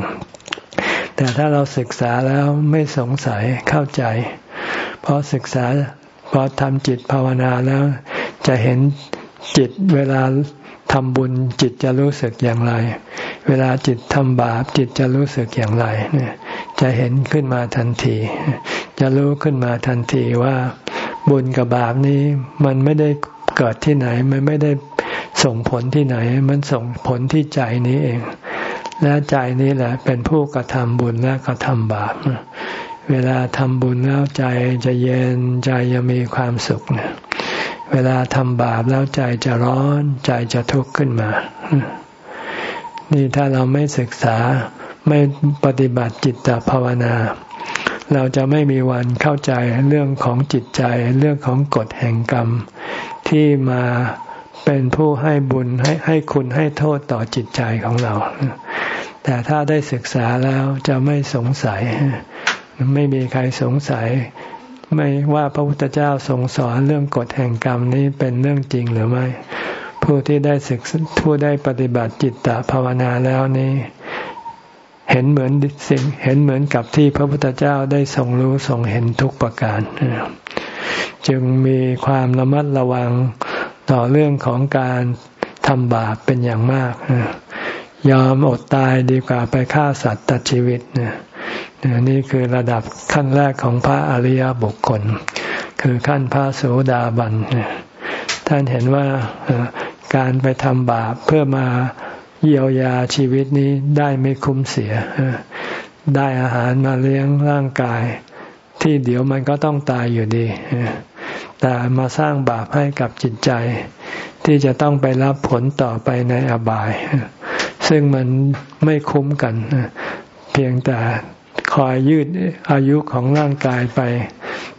แต่ถ้าเราศึกษาแล้วไม่สงสัยเข้าใจเพราะศึกษาพอทำจิตภาวนาแล้ว จะเห็นจิตเวลาทำบุญจิตจะรู้สึกอย่างไร เวลาจิตทำบาปจิตจะรู้สึกอย่างไรเนี่ยจะเห็นขึ้นมาทันที จะรู้ขึ้นมาทันทีว่า บุญกับบาปนี้มันไม่ได้เกิดที่ไหน มันไม่ได้ส่งผลที่ไหน มันส่งผลที่ใจนี้เอง และใจนี้แหละเป็นผู้กระทำบุญและกระทำบาปเวลาทำบุญแล้วใจจะเย็นใจจะมีความสุขเนี่ยเวลาทำบาปแล้วใจจะร้อนใจจะทุกข์ขึ้นมา นี่ถ้าเราไม่ศึกษาไม่ปฏิบัติจิตภาวนา เราจะไม่มีวันเข้าใจเรื่องของจิตใจเรื่องของกฎแห่งกรรม ที่มาเป็นผู้ให้บุญให้ให้คุณให้โทษต่อจิตใจของเรา แต่ถ้าได้ศึกษาแล้วจะไม่สงสัย ไม่มีใครสงสัย ไม่ว่าพระพุทธเจ้าทรงสอนเรื่องกฎแห่งกรรมนี้เป็นเรื่องจริงหรือไม่ ผู้ที่ได้ศึกผู้ได้ปฏิบัติจิตตภาวนาแล้วนี้ เห็นเหมือนสิ่งเห็นเหมือนกับที่พระพุทธเจ้าได้ทรงรู้ทรงเห็นทุกประการ จึงมีความระมัดระวังต่อเรื่องของการทำบาปเป็นอย่างมาก ยอมอดตายดีกว่าไปฆ่าสัตว์ตัดชีวิตนี่คือระดับขั้นแรกของพระอริยบุคคล คือขั้นพระโสดาบันท่านเห็นว่าการไปทำบาปเพื่อมา เยียวยาชีวิตนี้ได้ไม่คุ้มเสีย ได้อาหารมาเลี้ยงร่างกาย ที่เดี๋ยวมันก็ต้องตายอยู่ดี แต่มาสร้างบาปให้กับจิตใจ ที่จะต้องไปรับผลต่อไปในอบาย ซึ่งมันไม่คุ้มกัน เพียงแต่คอยยืดอายุของร่างกายไป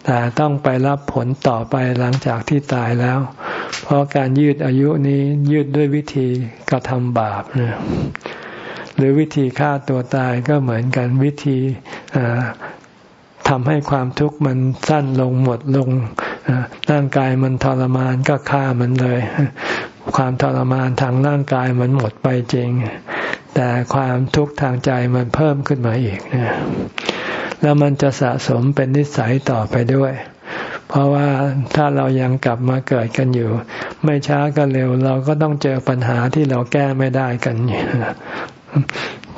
แต่ต้องไปรับผลต่อไปหลังจากที่ตายแล้ว เพราะการยืดอายุนี้ยืดด้วยวิธีกระทำบาปนะหรือวิธีฆ่าตัวตายก็เหมือนกันวิธีทำให้ความทุกข์มันสั้นลงหมดลงร่างกายมันทรมานก็ฆ่ามันเลย ความทรมานทางร่างกายมันหมดไปจริง แต่ความทุกข์ทางใจมันเพิ่มขึ้นมาอีกนะแล้วมันจะสะสมเป็นนิสัยต่อไปด้วย เพราะว่าถ้าเรายังกลับมาเกิดกันอยู่ ไม่ช้าก็เร็ว เราก็ต้องเจอปัญหาที่เราแก้ไม่ได้กัน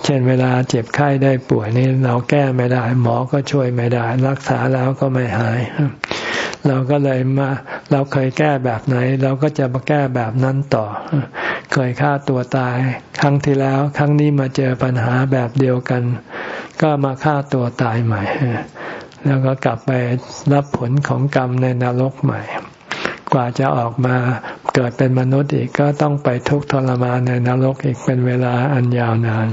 เช่นเวลาเจ็บไข้ได้ป่วยนี่เราแก้ไม่ได้ หมอก็ช่วยไม่ได้ รักษาแล้วก็ไม่หาย เราก็เลยมา เราเคยแก้แบบไหน เราก็จะมาแก้แบบนั้นต่อ เคยฆ่าตัวตาย ครั้งที่แล้ว ครั้งนี้มาเจอปัญหาแบบเดียวกัน ก็มาฆ่าตัวตายใหม่ แล้วก็กลับไปรับผลของกรรมในนรกใหม่ กว่าจะออกมาเกิดเป็นมนุษย์อีกก็ต้องไปทุกข์ทรมานในนรกอีกเป็นเวลาอันยาวนาน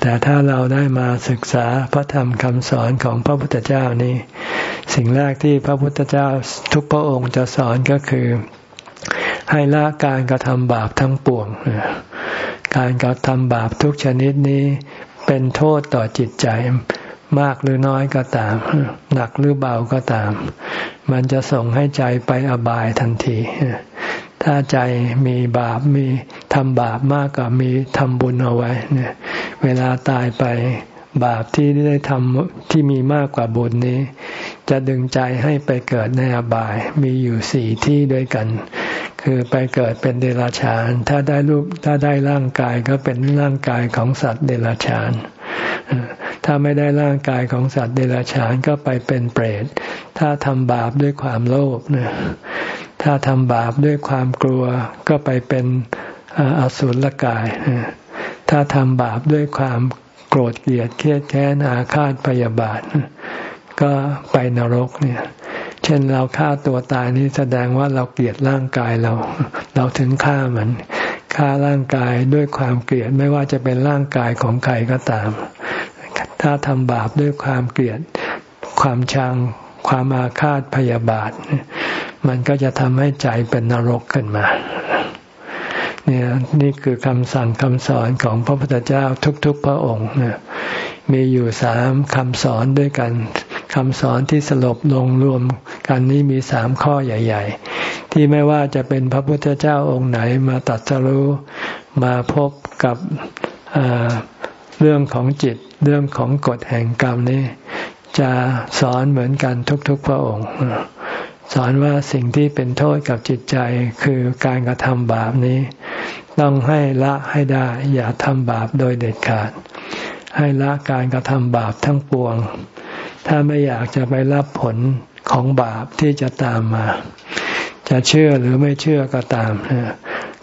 แต่ถ้าเราได้มาศึกษาพระธรรมคำสอนของพระพุทธเจ้านี้ สิ่งแรกที่พระพุทธเจ้าทุกพระองค์จะสอนก็คือ ให้ละการกระทำบาปทั้งปวง การกระทำบาปทุกชนิดนี้เป็นโทษต่อจิตใจ มากหรือน้อยก็ตาม หนักหรือเบาก็ตาม มันจะส่งให้ใจไปอบายทันที ถ้าใจมีบาปมีทำบาปมากกว่ามีทำบุญเอาไว้เนี่ยเวลาตายไปบาปที่ได้ทำที่มีมากกว่าบุญนี้ จะดึงใจให้ไปเกิดในอบายมีอยู่สี่ที่ด้วยกัน คือไปเกิดเป็นเดรัจฉาน ถ้าได้รูปถ้าได้ร่างกายก็เป็นร่างกายของสัตว์เดรัจฉาน ถ้าไม่ได้ร่างกายของสัตว์เดรัจฉานก็ไปเป็นเปรต ถ้าทำบาปด้วยความโลภถ้าทำบาปด้วยความกลัวก็ไปเป็นอสุรกาย ถ้าทำบาปด้วยความโกรธเกลียดเครียดแค้นอาฆาตพยาบาท ก็ไปนรกเนี่ย เช่นเราฆ่าตัวตายนี้แสดงว่าเราเกลียดร่างกายเรา เราถึงฆ่ามัน ฆ่าร่างกายด้วยความเกลียดไม่ว่าจะเป็นร่างกายของใครก็ตาม ถ้าทำบาปด้วยความเกลียด ความชัง ความอาฆาตพยาบาท มันก็จะทำให้ใจเป็นนรกขึ้นมาเนี่ยนี่คือคำสั่งคำสอนของพระพุทธเจ้าทุกๆพระองค์เนี่ยมีอยู่สามคำสอนด้วยกัน คำสอนที่สลบลงรวมกันนี้มีสามข้อใหญ่ ๆ ที่ไม่ว่าจะเป็นพระพุทธเจ้าองค์ไหนมาตัดสรู้มาพบกับเรื่องของจิตเรื่องของกฎแห่งกรรมนี้ จะสอนเหมือนกันทุกๆพระองค์ สอนว่าสิ่งที่เป็นโทษกับจิตใจคือการกระทำบาปนี้ ต้องให้ละให้ได้ อย่าทำบาปโดยเด็ดขาด ให้ละการกระทำบาปทั้งปวง ถ้าไม่อยากจะไปรับผลของบาปที่จะตามมา จะเชื่อหรือไม่เชื่อก็ตาม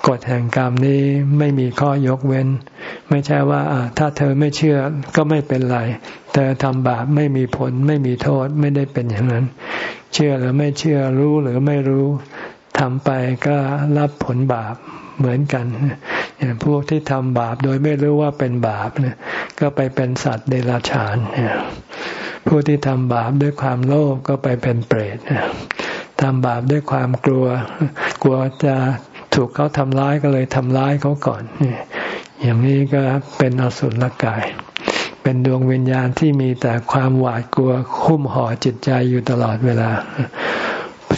กฎแห่งกรรมนี้ไม่มีข้อยกเว้น ไม่ใช่ว่าถ้าเธอไม่เชื่อก็ไม่เป็นไร เธอทำบาปไม่มีผล ไม่มีโทษไม่ได้เป็นอย่างนั้น เชื่อหรือไม่เชื่อรู้หรือไม่รู้ทำไปก็รับผลบาปเหมือนกันอย่างพวกที่ทำบาปโดยไม่รู้ว่าเป็นบาปเนี่ยก็ไปเป็นสัตว์เดรัจฉาน ผู้ที่ทำบาปด้วยความโลภก็ไปเป็นเปรตทำบาปด้วยความกลัว กลัวจะถูกเขาทำร้ายก็เลยทำร้ายเขาก่อน อย่างนี้ก็เป็นอสุรกาย เป็นดวงวิญญาณที่มีแต่ความหวาดกลัวคุ้มห่อจิตใจอยู่ตลอดเวลา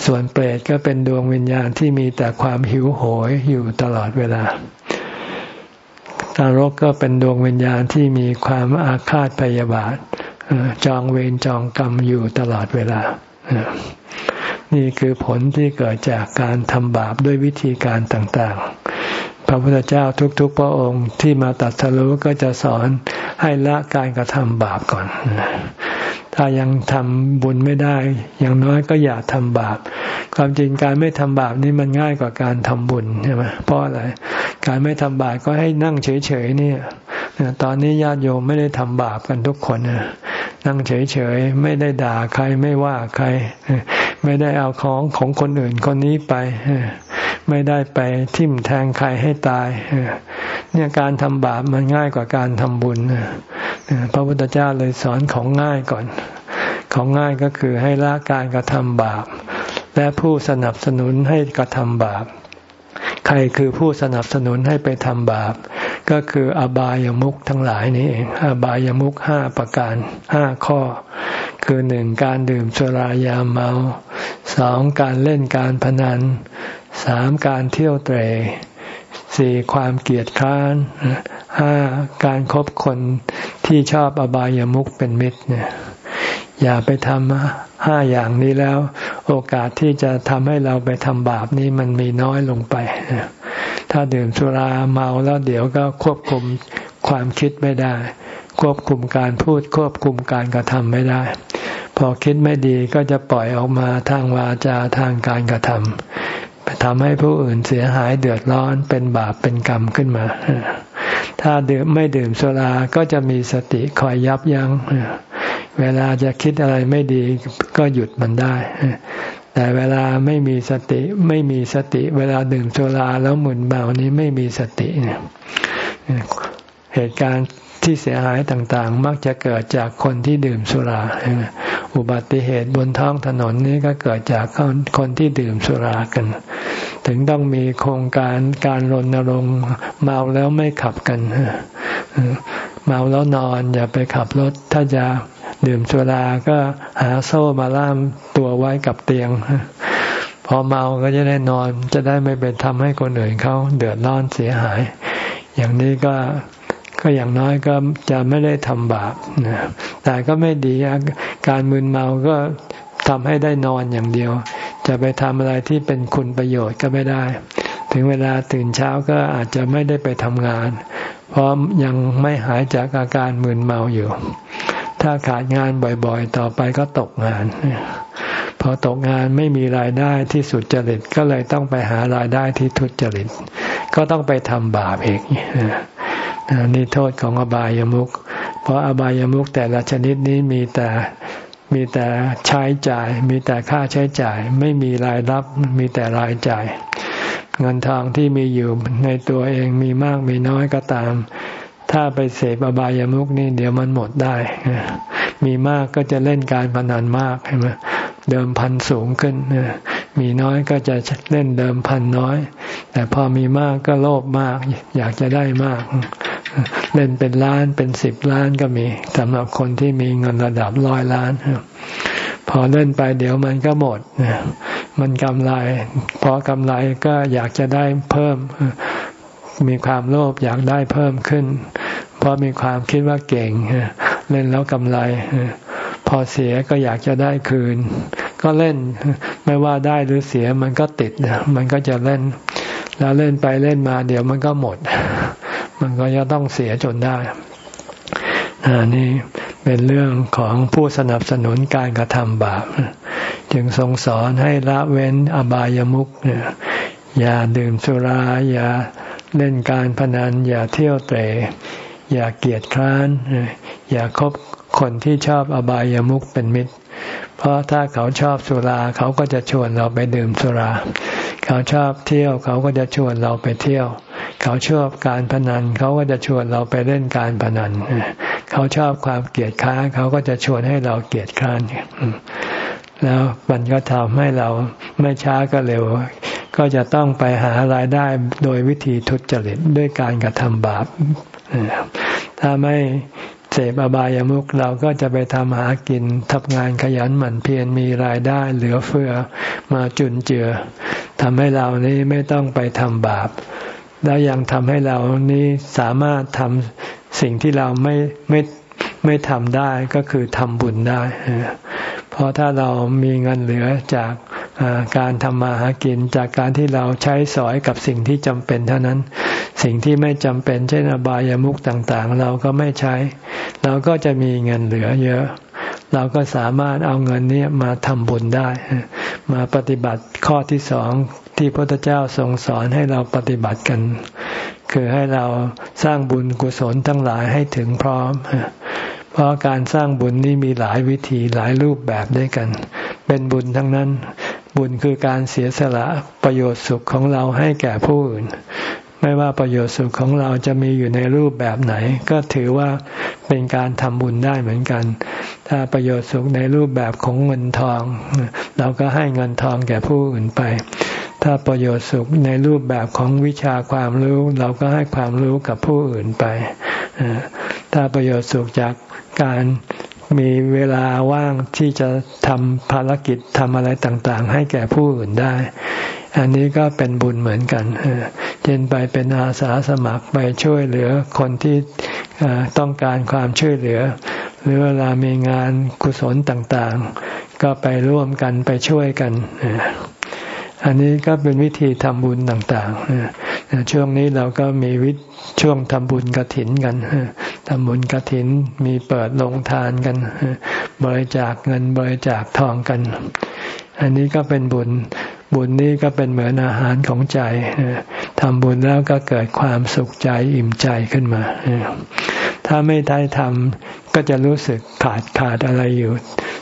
ส่วนเปรตก็เป็นดวงวิญญาณที่มีแต่ความหิวโหยอยู่ตลอดเวลานรกก็เป็นดวงวิญญาณที่มีความอาฆาตพยาบาท จองเวรจองกรรมอยู่ตลอดเวลา นี่คือผลที่เกิดจากการทำบาปด้วยวิธีการต่างๆ พระพุทธเจ้าทุกๆ พระองค์ที่มาตัดสรู้ก็จะสอนให้ละการกระทำบาปก่อน ถ้ายังทำบุญไม่ได้ อย่างน้อยก็อย่าทำบาป ความจริงการไม่ทำบาปนี่มันง่ายกว่าการทำบุญใช่ไหมเพราะอะไร การไม่ทำบาปก็ให้นั่งเฉยๆเนี่ย ตอนนี้ญาติโยมไม่ได้ทำบาปกันทุกคนนั่ นั่งเฉยๆไม่ได้ด่าใครไม่ว่าใคร ไม่ได้เอาของของคนอื่นคนนี้ไป ไม่ได้ไปทิ่มแทงใครให้ตายเนี่ยการทำบาปมันง่ายกว่าการทำบุญพระพุทธเจ้าเลยสอนของง่ายก่อน ของง่ายก็คือให้ละการกระทำบาป และผู้สนับสนุนให้กระทำบาป ใครคือผู้สนับสนุนให้ไปทำบาป ก็คืออบายามุขทั้งหลายนี่เองอบายามุขห้าประการห้าข้อ คือหนึ่งการดื่มสุรายาเมาสองการเล่นการพนันสามการเที่ยวเตรสี่ความเกียดคร้านห้าการครบคนที่ชอบอบายามุขเป็นมิตรเนี่ย อย่าไปทำห้าอย่างนี้แล้ว โอกาสที่จะทำให้เราไปทำบาปนี้มันมีน้อยลงไป ถ้าดื่มสุราเมาแล้วเดี๋ยวก็ควบคุมความคิดไม่ได้ ควบคุมการพูดควบคุมการกระทำไม่ได้ พอคิดไม่ดีก็จะปล่อยออกมาทางวาจาทางการกระทำทำให้ผู้อื่นเสียหายเดือดร้อนเป็นบาปเป็นกรรมขึ้นมา ถ้าดื่มไม่ดื่มสุราก็จะมีสติคอยยับยัง้ง เวลาจะคิดอะไรไม่ดีก็หยุดมันได้ แต่เวลาไม่มีสติไม่มีสติ เวลาดื่มสุราแล้วหมุนเบานี้ไม่มีสติเนี่ยเหตุการณ์ที่เสียหายต่างๆ มักจะเกิดจากคนที่ดื่มสุรา อุบัติเหตุบนท้องถนนนี้ก็เกิดจากคนที่ดื่มสุรากัน ถึงต้องมีโครงการการรณรงค์เมาแล้วไม่ขับกัน เมาแล้วนอน อย่าไปขับรถ ถ้าจะดื่มสุราก็หาโซ่มาล่ามตัวไว้กับเตียง พอเมาก็จะได้นอน จะได้ไม่ไปทำให้คนอื่นเขาเดือดร้อนเสียหาย อย่างนี้ก็ก็อย่างน้อยก็จะไม่ได้ทำบาปนะแต่ก็ไม่ดีการมึนเมาก็ทำให้ได้นอนอย่างเดียว จะไปทำอะไรที่เป็นคุณประโยชน์ก็ไม่ได้ ถึงเวลาตื่นเช้าก็อาจจะไม่ได้ไปทำงาน เพราะยังไม่หายจากอาการมึนเมาอยู่ ถ้าขาดงานบ่อยๆ ต่อไปก็ตกงาน พอตกงานไม่มีรายได้ที่สุดจริตก็เลยต้องไปหารายได้ที่ทุจริต ก็ต้องไปทำบาปเองนี่โทษของอบายามุขเพราะอบายามุขแต่ละชนิดนี้มีแต่มีแต่ใช้จ่าย มีแต่ค่าใช้จ่าย ไม่มีรายรับ มีแต่รายจ่าย เงินทองที่มีอยู่ในตัวเองมีมากมีน้อยก็ตาม ถ้าไปเสพอบายามุขนี่เดี๋ยวมันหมดได้ มีมากก็จะเล่นการพนันมากใช่ไหมเดิมพันสูงขึ้น มีน้อยก็จะเล่นเดิมพันน้อย แต่พอมีมากก็โลภมาก อยากจะได้มาก เล่นเป็นล้านเป็นสิบล้านก็มีสำหรับคนที่มีเงินระดับร้อยล้าน พอเล่นไปเดี๋ยวมันก็หมด มันกำไร พอกำไรก็อยากจะได้เพิ่ม มีความโลภอยากได้เพิ่มขึ้น เพราะมีความคิดว่าเก่ง เล่นแล้วกำไร พอเสียก็อยากจะได้คืน ก็เล่น ไม่ว่าได้หรือเสียมันก็ติด มันก็จะเล่น แล้วเล่นไปเล่นมาเดี๋ยวมันก็หมด มันก็จะต้องเสียจนได้อันนี้ เป็นเรื่องของผู้สนับสนุนการกระทำบาป จึงทรงสอนให้ละเว้นอบายามุขเนี่ยอย่าดื่มสุรา อย่าเล่นการพนัน อย่าเที่ยวเตะอย่าเกียดคร้าน อย่าคบคนที่ชอบอบายามุขเป็นมิตร เพราะถ้าเขาชอบสุราเขาก็จะชวนเราไปดื่มสุรา เขาชอบเที่ยวเขาก็จะชวนเราไปเที่ยว เขาชอบการพนันเขาก็จะชวนเราไปเล่นการพนัน เขาชอบความเกลียดค้านเขาก็จะชวนให้เราเกลียดค้านแล้วมันก็ทำให้เราไม่ช้าก็เร็ว ก็จะต้องไปหารายได้โดยวิธีทุจริตด้วยการกระทำบาปถ้าไม่เสพอบายามุขเราก็จะไปทำหากินทำงานขยันหมั่นเพียรมีรายได้เหลือเฟือมาจุนเจือทำให้เรานี้ไม่ต้องไปทำบาป แล้วยังทำให้เรานี้สามารถทำ สิ่งที่เราไม่ไม่ไม่ทำได้ก็คือทำบุญได้ เพราะถ้าเรามีเงินเหลือจากการทำมาหากินจากการที่เราใช้สอยกับสิ่งที่จำเป็นเท่านั้น สิ่งที่ไม่จำเป็นเช่นอบายามุขต่างๆ เราก็ไม่ใช้ เราก็จะมีเงินเหลือเยอะ เราก็สามารถเอาเงินนี้มาทำบุญได้ มาปฏิบัติข้อที่สองที่พระพุทธเจ้าทรงสอนให้เราปฏิบัติกัน คือให้เราสร้างบุญกุศลทั้งหลายให้ถึงพร้อม เพราะการสร้างบุญนี้มีหลายวิธีหลายรูปแบบด้วยกัน เป็นบุญทั้งนั้น บุญคือการเสียสละประโยชน์สุขของเราให้แก่ผู้อื่น ไม่ว่าประโยชน์สุขของเราจะมีอยู่ในรูปแบบไหน ก็ถือว่าเป็นการทำบุญได้เหมือนกัน ถ้าประโยชน์สุขในรูปแบบของเงินทอง เราก็ให้เงินทองแก่ผู้อื่นไป ถ้าประโยชน์สุขในรูปแบบของวิชาความรู้ เราก็ให้ความรู้กับผู้อื่นไป ถ้าประโยชน์สุขจากการมีเวลาว่างที่จะทำภารกิจทำอะไรต่างๆ ให้แก่ผู้อื่นได้ อันนี้ก็เป็นบุญเหมือนกันเช่นไปเป็นอาสาสมัครไปช่วยเหลือคนที่ต้องการความช่วยเหลือ หรือเวลามีงานกุศลต่างๆ ก็ไปร่วมกันไปช่วยกัน อันนี้ก็เป็นวิธีทำบุญต่างๆ ช่วงนี้เราก็มีวิช่วงทำบุญกระถินกันทำบุญกระถินมีเปิดลงทานกัน บริจาคเงินบริจาคทองกัน อันนี้ก็เป็นบุญ บุญนี้ก็เป็นเหมือนอาหารของใจทำบุญแล้วก็เกิดความสุขใจอิ่มใจขึ้นมา ถ้าไม่ได้ทำก็จะรู้สึกขาดขาดอะไรอยู่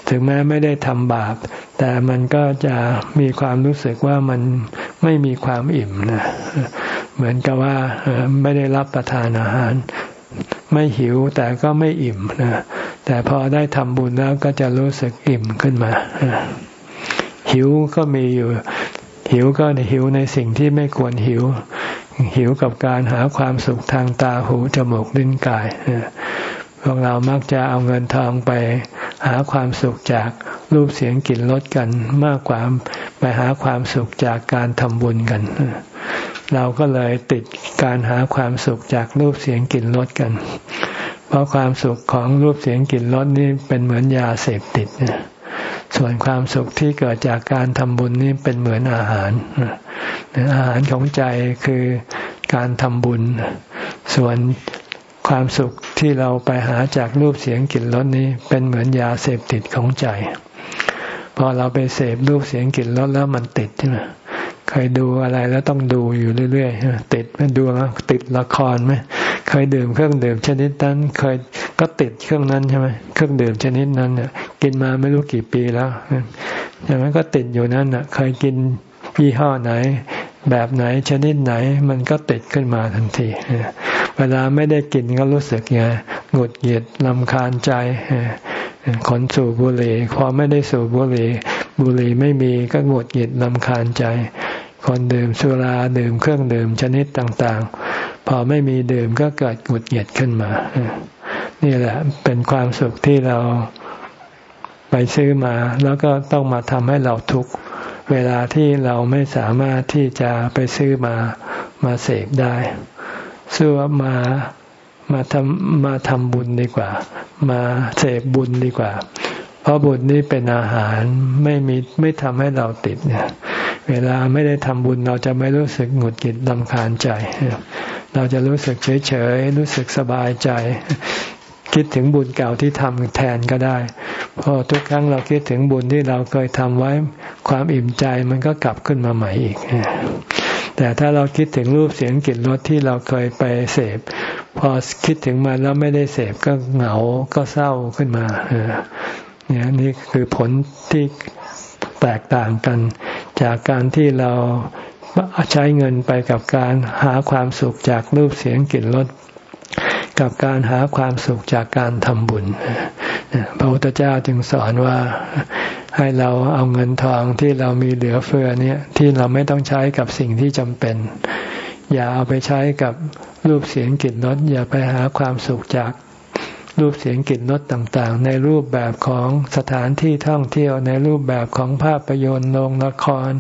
ถึงแม้ไม่ได้ทำบาป แต่มันก็จะมีความรู้สึกว่ามันไม่มีความอิ่มนะ เหมือนกับว่าไม่ได้รับประทานอาหาร ไม่หิวแต่ก็ไม่อิ่มนะ แต่พอได้ทำบุญแล้วก็จะรู้สึกอิ่มขึ้นมา หิวก็มีอยู่ หิวก็หิวในสิ่งที่ไม่ควรหิว หิวกับการหาความสุขทางตาหูจมูกลิ้นกายพวกเรามักจะเอาเงินทองไปหาความสุขจากรูปเสียงกลิ่นรสกันมากกว่าไปหาความสุขจากการทำบุญกัน เราก็เลยติดการหาความสุขจากรูปเสียงกลิ่นรสกัน เพราะความสุขของรูปเสียงกลิ่นรสนี่เป็นเหมือนยาเสพติด ส่วนความสุขที่เกิดจากการทำบุญนี่เป็นเหมือนอาหาร อาหารของใจคือการทำบุญ ส่วนความสุขที่เราไปหาจากรูปเสียงกลิ่นรสนี้เป็นเหมือนยาเสพติดของใจ พอเราไปเสพรูปเสียงกลิ่นรสแล้วมันติดใช่ไหม เคยดูอะไรแล้วต้องดูอยู่เรื่อยๆติดไม่ดูแล้วติดละครไหมเคยดื่มเครื่องดื่มชนิดนั้น เคยก็ติดเครื่องนั้นใช่ไหมเครื่องดื่มชนิดนั้นเนี่ยกินมาไม่รู้กี่ปีแล้วอย่างนั้นก็ติดอยู่นั่นอะ เคยกินยี่ห้อไหน แบบไหนชนิดไหน มันก็ติดขึ้นมาทันทีเวลาไม่ได้กินก็รู้สึกไงหงุดหงิดลำคาญใจคนสูบบุหรี่พอไม่ได้สูบบุหรี่ บุหรี่ไม่มีก็หงุดหงิดลำคาญใจ คนดื่มสุราดื่มเครื่องดื่มชนิดต่างๆ พอไม่มีดื่มก็เกิดหงุดหงิดขึ้นมา นี่แหละเป็นความสุขที่เราไปซื้อมา แล้วก็ต้องมาทำให้เราทุกข์เวลาที่เราไม่สามารถที่จะไปซื้อมามาเสพได้ซื้อมามาทำมาทำบุญดีกว่า มาเสพบุญดีกว่า เพราะบุญนี้เป็นอาหารไม่มีไม่ทำให้เราติดเนี่ยเวลาไม่ได้ทำบุญเราจะไม่รู้สึกหงุดหงิดลำคาญใจ เราจะรู้สึกเฉยเฉยรู้สึกสบายใจ คิดถึงบุญเก่าที่ทำแทนก็ได้พอทุกครั้งเราคิดถึงบุญที่เราเคยทำไว้ความอิ่มใจมันก็กลับขึ้นมาใหม่อีก แต่ถ้าเราคิดถึงรูปเสียงกลิ่นรสที่เราเคยไปเสพ พอคิดถึงมันแล้วไม่ได้เสพก็เหงาก็เศร้าขึ้นมา เนี่ยนี่คือผลที่แตกต่างกัน จากการที่เราใช้เงินไปกับการหาความสุขจากรูปเสียงกลิ่นรสกับการหาความสุขจากการทำบุญ พระพุทธเจ้าจึงสอนว่าให้เราเอาเงินทองที่เรามีเหลือเฟือเนี่ยที่เราไม่ต้องใช้กับสิ่งที่จำเป็น อย่าเอาไปใช้กับรูปเสียงกลิ่นรสอย่าไปหาความสุขจาก รูปเสียงกลิ่นรสต่างๆ ในรูปแบบของสถานที่ท่องเที่ยว ในรูปแบบของภาพยนตร์โรงละคร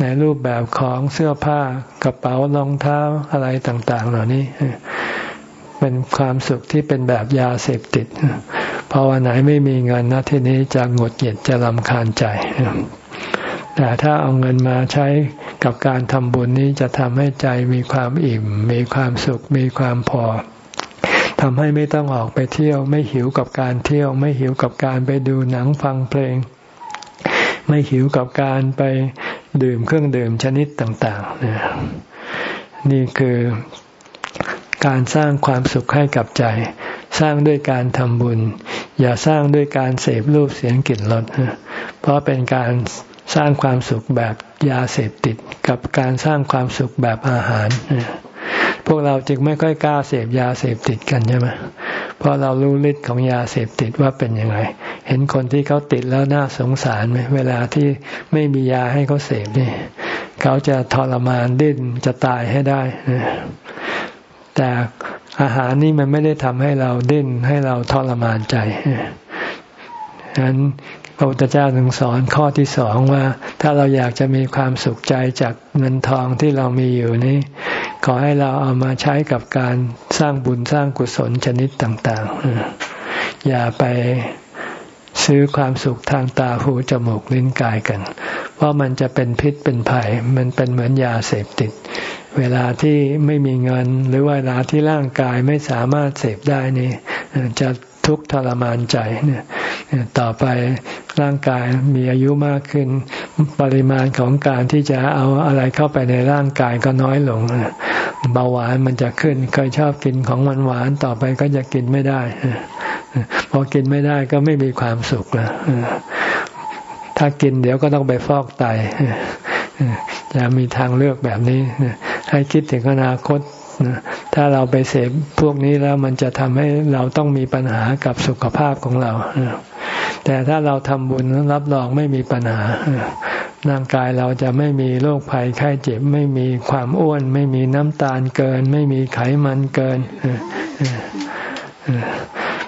ในรูปแบบของเสื้อผ้ากระเป๋ารองเท้าอะไรต่าง ๆ เหล่านี้ เป็นความสุขที่เป็นแบบยาเสพติดพอวันไหนไม่มีเงินนะทีนี้จะหงดเหยียดจะลำคาญใจแต่ถ้าเอาเงินมาใช้กับการทำบุญนี้จะทำให้ใจมีความอิ่ม มีความสุข มีความพอ ทำให้ไม่ต้องออกไปเที่ยว ไม่หิวกับการเที่ยว ไม่หิวกับการไปดูหนังฟังเพลง ไม่หิวกับการไปดื่มเครื่องดื่มชนิดต่างๆนี่คือการสร้างความสุขให้กับใจ สร้างด้วยการทำบุญ อย่าสร้างด้วยการเสพรูปเสียงกลิ่นรสเพราะเป็นการสร้างความสุขแบบยาเสพติดกับการสร้างความสุขแบบอาหาร พวกเราจึงไม่ค่อยกล้าเสพยาเสพติดกันใช่ไหมเพราะเรารู้ฤทธิ์ของยาเสพติดว่าเป็นยังไง เห็นคนที่เขาติดแล้วน่าสงสารไหมเวลาที่ไม่มียาให้เขาเสพนี่เขาจะทรมานดิ้นจะตายให้ได้แต่อาหารนี่มันไม่ได้ทำให้เราดิ้นให้เราทรมานใจฉะนั้น พระพุทธเจ้าถึงสอนข้อที่สองว่า ถ้าเราอยากจะมีความสุขใจจากเงินทองที่เรามีอยู่นี้ ขอให้เราเอามาใช้กับการสร้างบุญสร้างกุศลชนิดต่าง ๆ อย่าไปซื้อความสุขทางตาหูจมูกลิ้นกายกัน เพราะมันจะเป็นพิษเป็นภัย มันเป็นเหมือนยาเสพติด เวลาที่ไม่มีเงินหรือเวลาที่ร่างกายไม่สามารถเสพได้นี่จะ ทุกข์ทรมานใจเนี่ยต่อไปร่างกายมีอายุมากขึ้น ปริมาณของการที่จะเอาอะไรเข้าไปในร่างกายก็น้อยลงเบาหวานมันจะขึ้นเคยชอบกินของหวานหวานต่อไปก็จะกินไม่ได้พอกินไม่ได้ก็ไม่มีความสุขแล้วถ้ากินเดี๋ยวก็ต้องไปฟอกไตจะมีทางเลือกแบบนี้ให้คิดถึงอนาคต ถ้าเราไปเสพพวกนี้แล้วมันจะทำให้เราต้องมีปัญหากับสุขภาพของเรา แต่ถ้าเราทำบุญรับรองไม่มีปัญหาร่างกายเราจะไม่มีโรคภัยไข้เจ็บ ไม่มีความอ้วน ไม่มีน้ำตาลเกิน ไม่มีไขมันเกิน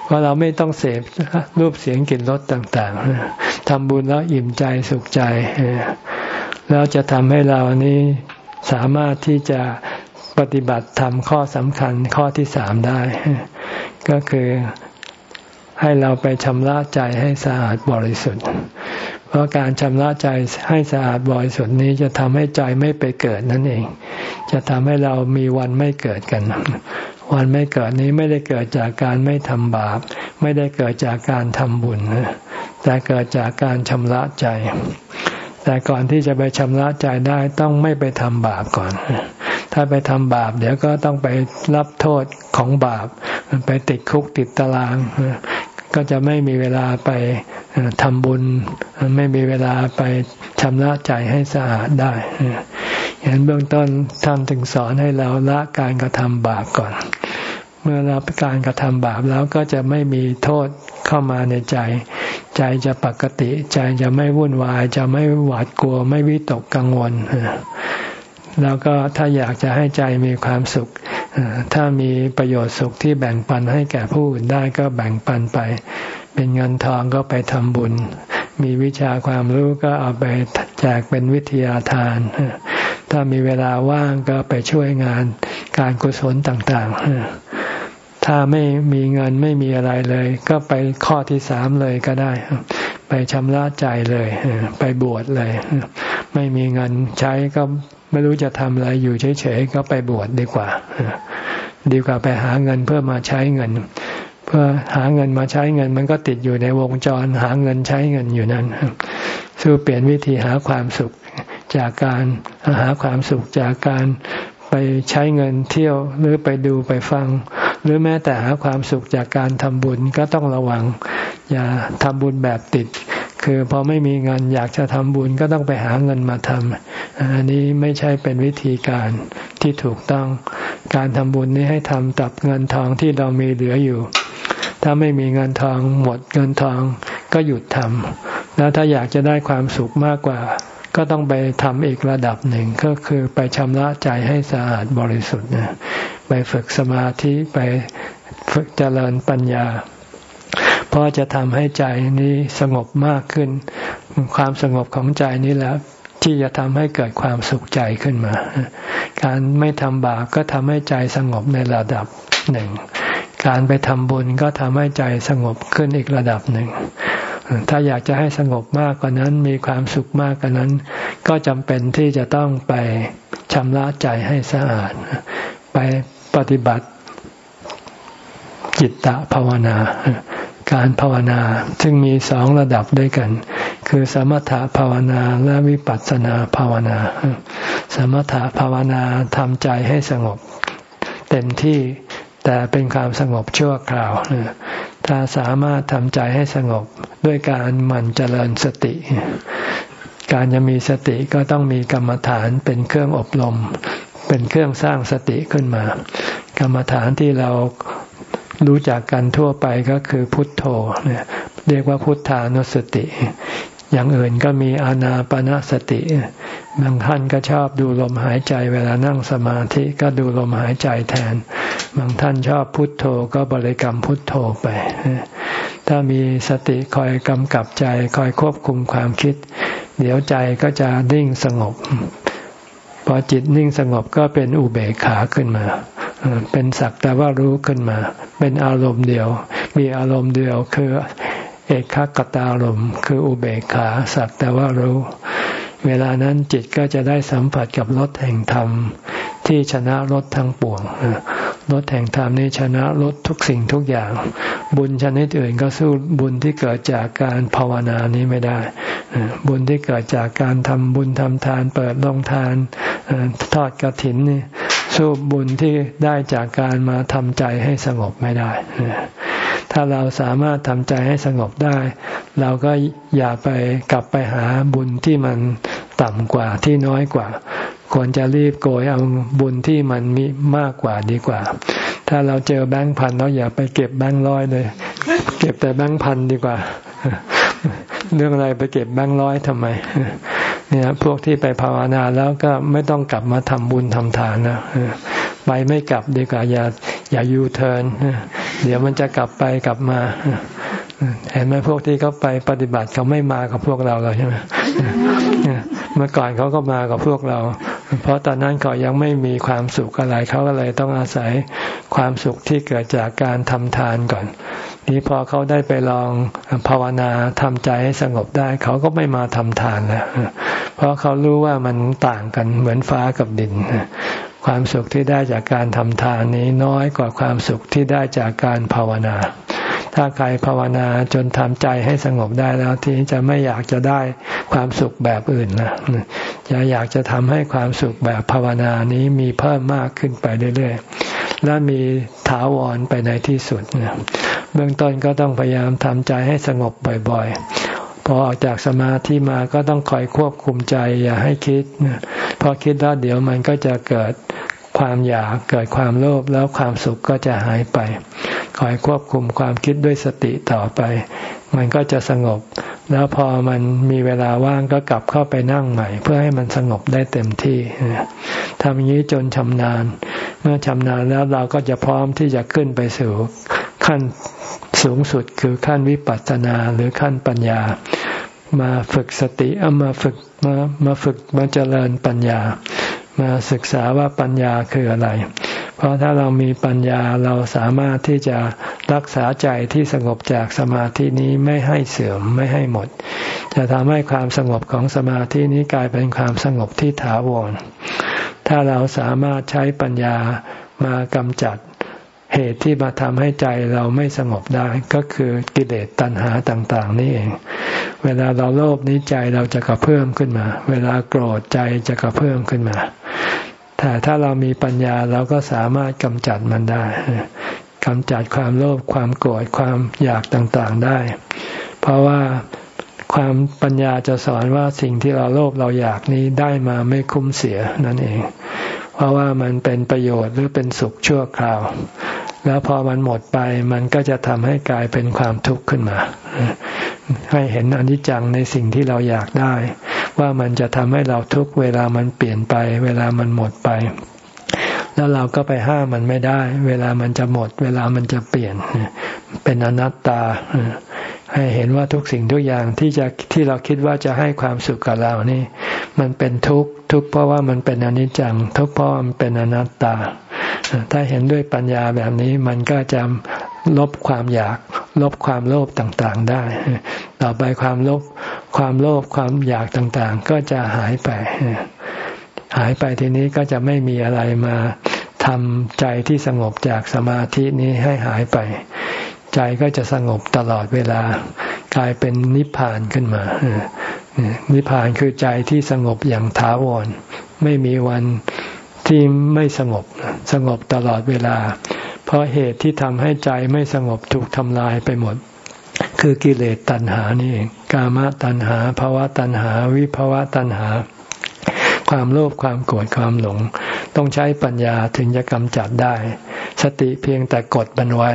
เพราะเราไม่ต้องเสพรูปเสียงกลิ่นรสต่างๆทำบุญแล้วอิ่มใจสุขใจแล้วจะทำให้เรานี้สามารถที่จะ ปฏิบัติทำข้อสำคัญข้อที่สามได้ ก็คือให้เราไปชำระใจให้สะอาดบริสุทธิ์ เพราะการชำระใจให้สะอาดบริสุทธิ์นี้จะทำให้ใจไม่ไปเกิดนั่นเอง จะทำให้เรามีวันไม่เกิดกัน วันไม่เกิดนี้ไม่ได้เกิดจากการไม่ทำบาป ไม่ได้เกิดจากการทำบุญ แต่เกิดจากการชำระใจ แต่ก่อนที่จะไปชำระใจได้ต้องไม่ไปทำบาปก่อน ถ้าไปทำบาป เดี๋ยวก็ต้องไปรับโทษของบาป ไปติดคุกติดตาราง ก็จะไม่มีเวลาไปทำบุญ ไม่มีเวลาไปชำระใจให้สะอาดได้อย่างนั้นเบื้องต้นท่านถึงสอนให้เราละการกระทำบาปก่อน เมื่อรับการกระทำบาปแล้วก็จะไม่มีโทษเข้ามาในใจ ใจจะปกติ ใจจะไม่วุ่นวาย จะไม่หวาดกลัว ไม่วิตกกังวล แล้วก็ถ้าอยากจะให้ใจมีความสุข ถ้ามีประโยชน์สุขที่แบ่งปันให้แก่ผู้อื่นได้ก็แบ่งปันไป เป็นเงินทองก็ไปทำบุญ มีวิชาความรู้ก็เอาไปแจกเป็นวิทยาทาน ถ้ามีเวลาว่างก็ไปช่วยงานการกุศลต่าง ๆ ถ้าไม่มีเงินไม่มีอะไรเลย ก็ไปข้อที่สามเลยก็ได้ไปชำระใจเลย ไปบวชเลย ไม่มีเงินใช้ก็ ไม่รู้จะทำอะไรอยู่เฉยๆก็ไปบวชดีกว่า ดีกว่าไปหาเงินเพื่อมาใช้เงิน เพื่อหาเงินมาใช้เงิน มันก็ติดอยู่ในวงจรหาเงินใช้เงินอยู่นั้นสู้เปลี่ยนวิธีหาความสุขจากการหาความสุขจากการไปใช้เงินเที่ยวหรือไปดูไปฟัง หรือแม้แต่หาความสุขจากการทำบุญก็ต้องระวัง อย่าทำบุญแบบติด คือพอไม่มีเงินอยากจะทำบุญก็ต้องไปหาเงินมาทำอันนี้ไม่ใช่เป็นวิธีการที่ถูกต้อง การทำบุญนี้ให้ทำตับเงินทองที่เรามีเหลืออยู่ ถ้าไม่มีเงินทองหมดเงินทองก็หยุดทำแล้วถ้าอยากจะได้ความสุขมากกว่า ก็ต้องไปทำอีกระดับหนึ่งก็คือไปชำระใจให้สะอาดบริสุทธิ์ไปฝึกสมาธิไปฝึกเจริญปัญญา เพราะจะทำให้ใจนี้สงบมากขึ้น ความสงบของใจนี้แหละที่จะทำให้เกิดความสุขใจขึ้นมา การไม่ทำบาปก็ทำให้ใจสงบในระดับหนึ่ง การไปทำบุญก็ทำให้ใจสงบขึ้นอีกระดับหนึ่ง ถ้าอยากจะให้สงบมากกว่านั้น มีความสุขมากกว่านั้น ก็จำเป็นที่จะต้องไปชำระใจให้สะอาด ไปปฏิบัติจิตตภาวนา การภาวนา ซึ่งมีสองระดับด้วยกัน คือสมถภาวนาและวิปัสสนาภาวนา สมถภาวนาทำใจให้สงบ เต็มที่แต่เป็นความสงบชั่วคราว ถ้าสามารถทำใจให้สงบด้วยการหมั่นเจริญสติ การจะมีสติก็ต้องมีกรรมฐานเป็นเครื่องอบรม เป็นเครื่องสร้างสติขึ้นมา กรรมฐานที่เรา รู้จักกันทั่วไปก็คือพุทโธเรียกว่าพุทธานุสติ อย่างอื่นก็มีอานาปนาสติ บางท่านก็ชอบดูลมหายใจเวลานั่งสมาธิก็ดูลมหายใจแทน บางท่านชอบพุทโธก็บริกรรมพุทโธไป ถ้ามีสติคอยกำกับใจคอยควบคุมความคิด เดี๋ยวใจก็จะนิ่งสงบ อจิตนิ่งสงบก็เป็นอุเบกขาขึ้นมา เป็นสักแต่ว่ารู้ขึ้นมา เป็นอารมณ์เดียว มีอารมณ์เดียวคือเอกขตารมคืออุเบกขาสักแต่ว่ารู้ เวลานั้นจิตก็จะได้สัมผัสกับรสแห่งธรรม ที่ชนะรสทั้งปวง รถแห่งธรรมนี้ชนะรถทุกสิ่งทุกอย่าง บุญชนิดอื่นก็สู้บุญที่เกิดจากการภาวนานี้ไม่ได้ บุญที่เกิดจากการทำบุญทำทานเปิดลงทานทอดกระถินนี่สู้บุญที่ได้จากการมาทำใจให้สงบไม่ได้ ถ้าเราสามารถทำใจให้สงบได้ เราก็อย่าไปกลับไปหาบุญที่มันต่ำกว่าที่น้อยกว่า ควรจะรีบโกยเอาบุญที่มันมีมากกว่าดีกว่า ถ้าเราเจอแบงค์พันเราอย่าไปเก็บแบงค์ร้อยเลย เก็บแต่แบงค์พันดีกว่า เรื่องอะไรไปเก็บแบงค์ร้อยทำไม เนี่ยพวกที่ไปภาวนาแล้วก็ไม่ต้องกลับมาทำบุญทำทานนะไปไม่กลับดีกว่าอย่าอย่ายูเทิร์นเดี๋ยวมันจะกลับไปกลับมาเห็นไหมพวกที่เขาไปปฏิบัติเขาไม่มากับพวกเราเราใช่ไหมเมื่อก่อนเขาก็มากับพวกเรา เพราะตอนนั้นเขายังไม่มีความสุขอะไรเขาก็เลยต้องอาศัยความสุขที่เกิดจากการทำทานก่อน นี้พอเขาได้ไปลองภาวนาทำใจให้สงบได้ เขาก็ไม่มาทำทานแล้วเพราะเขารู้ว่ามันต่างกันเหมือนฟ้ากับดินความสุขที่ได้จากการทำทานนี้น้อยกว่าความสุขที่ได้จากการภาวนา ถ้าใครภาวนาจนทำใจให้สงบได้แล้วทีนี้จะไม่อยากจะได้ความสุขแบบอื่นนะจะอยากจะทำให้ความสุขแบบภาวนานี้มีเพิ่มมากขึ้นไปเรื่อยๆ และมีถาวรไปในที่สุดเบื้องต้นก็ต้องพยายามทำใจให้สงบบ่อยๆ พอออกจากสมาธิมาก็ต้องคอยควบคุมใจอย่าให้คิด พอคิดแล้วเดี๋ยวมันก็จะเกิด ความอยากเกิดความโลภแล้วความสุขก็จะหายไป คอยควบคุมความคิดด้วยสติต่อไป มันก็จะสงบ แล้วพอมันมีเวลาว่างก็กลับเข้าไปนั่งใหม่ เพื่อให้มันสงบได้เต็มที่ทำอย่างนี้จนชำนาญ เมื่อชำนาญแล้วเราก็จะพร้อมที่จะขึ้นไปสู่ขั้นสูงสุดคือขั้นวิปัสสนาหรือขั้นปัญญา มาฝึกสติเอามาฝึกมามาฝึกมาเจริญปัญญา มาศึกษาว่าปัญญาคืออะไร เพราะถ้าเรามีปัญญาเราสามารถที่จะรักษาใจที่สงบจากสมาธินี้ไม่ให้เสื่อมไม่ให้หมด จะทำให้ความสงบของสมาธินี้กลายเป็นความสงบที่ถาวร ถ้าเราสามารถใช้ปัญญามากำจัด เหตุที่มาทำให้ใจเราไม่สงบได้ก็คือกิเลสตัณหาต่าง ๆ นี่เอง เวลาเราโลภนี้ใจเราจะกระเพิ่มขึ้นมา เวลาโกรธใจจะกระเพิ่มขึ้นมา แต่ถ้าเรามีปัญญาเราก็สามารถกำจัดมันได้กำจัดความโลภความโกรธความอยากต่างๆได้ เพราะว่าความปัญญาจะสอนว่าสิ่งที่เราโลภเราอยากนี้ได้มาไม่คุ้มเสียนั่นเอง เพราะว่ามันเป็นประโยชน์หรือเป็นสุขชั่วคราว แล้วพอมันหมดไปมันก็จะทำให้กลายเป็นความทุกข์ขึ้นมา ให้เห็นอนิจจังในสิ่งที่เราอยากได้ ว่ามันจะทำให้เราทุกข์เวลามันเปลี่ยนไป เวลามันหมดไป แล้วเราก็ไปห้ามมันไม่ได้ เวลามันจะหมด เวลามันจะเปลี่ยน เป็นอนัตตา ให้เห็นว่าทุกสิ่งทุกอย่างที่จะที่เราคิดว่าจะให้ความสุขกับเรานี่ มันเป็นทุกข์ทุกข์เพราะว่ามันเป็นอนิจจัง ทุกข์เพราะมันเป็นอนัตตา ถ้าเห็นด้วยปัญญาแบบนี้มันก็จะลบความอยาก ลบความโลภต่างๆได้ ต่อไปความโลภความโลภความอยากต่างๆ ก็จะหายไป หายไปทีนี้ก็จะไม่มีอะไรมาทำใจที่สงบจากสมาธินี้ให้หายไป ใจก็จะสงบตลอดเวลากลายเป็นนิพพานขึ้นมานิพพานคือใจที่สงบอย่างถาวร ไม่มีวันที่ไม่สงบสงบตลอดเวลา เพราะเหตุที่ทำให้ใจไม่สงบถูกทำลายไปหมด คือกิเลสตัณหานี่เองกามตัณหาภาวะตัณหา วิภาวะตัณหา ความโลภความโกรธความหลง ต้องใช้ปัญญาถึงจะกำจัดได้ สติเพียงแต่กดมันไว้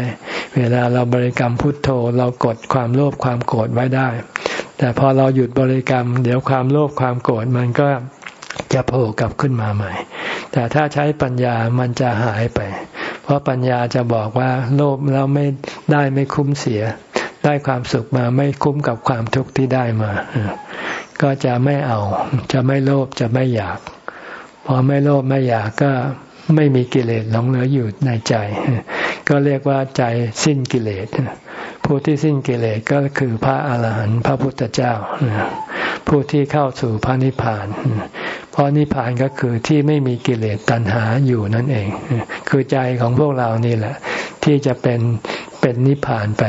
เวลาเราบริกรรมพุทโธ เรากดความโลภความโกรธไว้ได้ แต่พอเราหยุดบริกรรม เดี๋ยวความโลภความโกรธมันก็จะโผล่กลับขึ้นมาใหม่ แต่ถ้าใช้ปัญญามันจะหายไป เพราะปัญญาจะบอกว่าโลภแล้วไม่ได้ไม่คุ้มเสีย ได้ความสุขมาไม่คุ้มกับความทุกข์ที่ได้มา ก็จะไม่เอา จะไม่โลภจะไม่อยาก พอไม่โลภไม่อยากก็ไม่มีกิเลสหลงเหลืออยู่ในใจ ก็เรียกว่าใจสิ้นกิเลสผู้ที่สิ้นกิเลสก็คือพระอาหารหันต์พระพุทธเจ้าผู้ที่เข้าสู่พระนิพพานเพราะนิพพานก็คือที่ไม่มีกิเลสตัณหาอยู่นั่นเอง คือใจของพวกเรานี่แหละ ที่จะเป็น เป็นนิพพานไป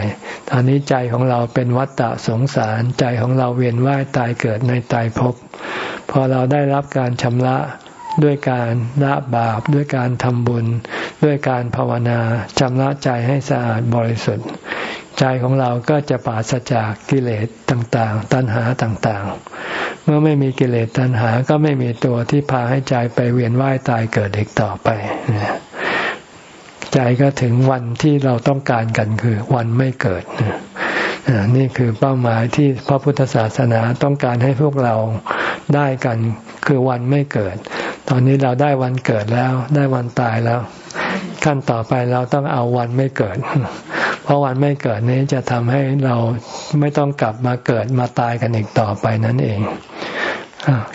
ตอนนี้ใจของเราเป็นวัฏฏะสงสาร ใจของเราเวียนว่ายตายเกิดในตายภพ พอเราได้รับการชำระด้วยการละบาปด้วยการทำบุญ ด้วยการภาวนาชำระใจให้สะอาดบริสุทธิ์ ใจของเราก็จะปราศจากกิเลสต่างๆ ตัณหาต่างๆ เมื่อไม่มีกิเลสตัณหาก็ไม่มีตัวที่พาให้ใจไปเวียนว่ายตายเกิดอีกต่อไป ใจก็ถึงวันที่เราต้องการกันคือวันไม่เกิดนี่คือเป้าหมายที่พระพุทธศาสนาต้องการให้พวกเราได้กันคือวันไม่เกิด ตอนนี้เราได้วันเกิดแล้ว ได้วันตายแล้ว ขั้นต่อไปเราต้องเอาวันไม่เกิด เพราะวันไม่เกิดนี้จะทำให้เราไม่ต้องกลับมาเกิดมาตายกันอีกต่อไปนั่นเอง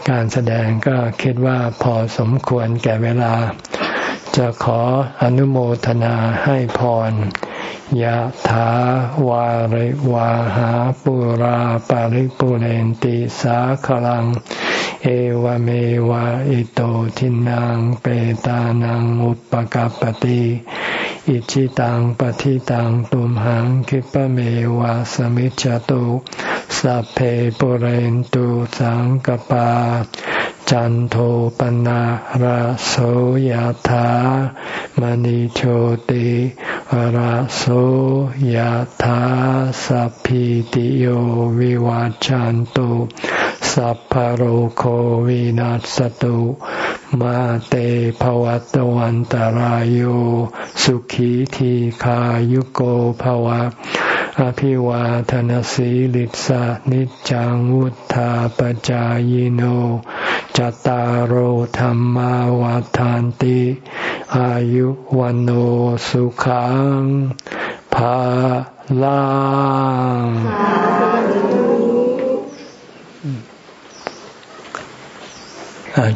การแสดงก็คิดว่าพอสมควรแก่เวลา จะขออนุโมทนาให้พรยะถาวาริวาหาปุราปาริปุเรนติสาขลัง เอวเมวะอิโตทินังเปตานังอุปกัรปติอิชิตังปฏิตังตุมหังคิปะเมวะสมิจจตุสัพเพปุเรนตุสังกปา จันโทปนะระโสยธามณิโชติระโสยธาสัพพิติโยวิวาจจันตุ สัพพโรโควินัสตุ มาเตภวัตวันตารโยสุขีทีขายุโกภวะ อภิวาทนสีลิสานิจังวุธาปจายโน จตารโหธรรมาวาทานติ อายุวันโอสุขังภาลัง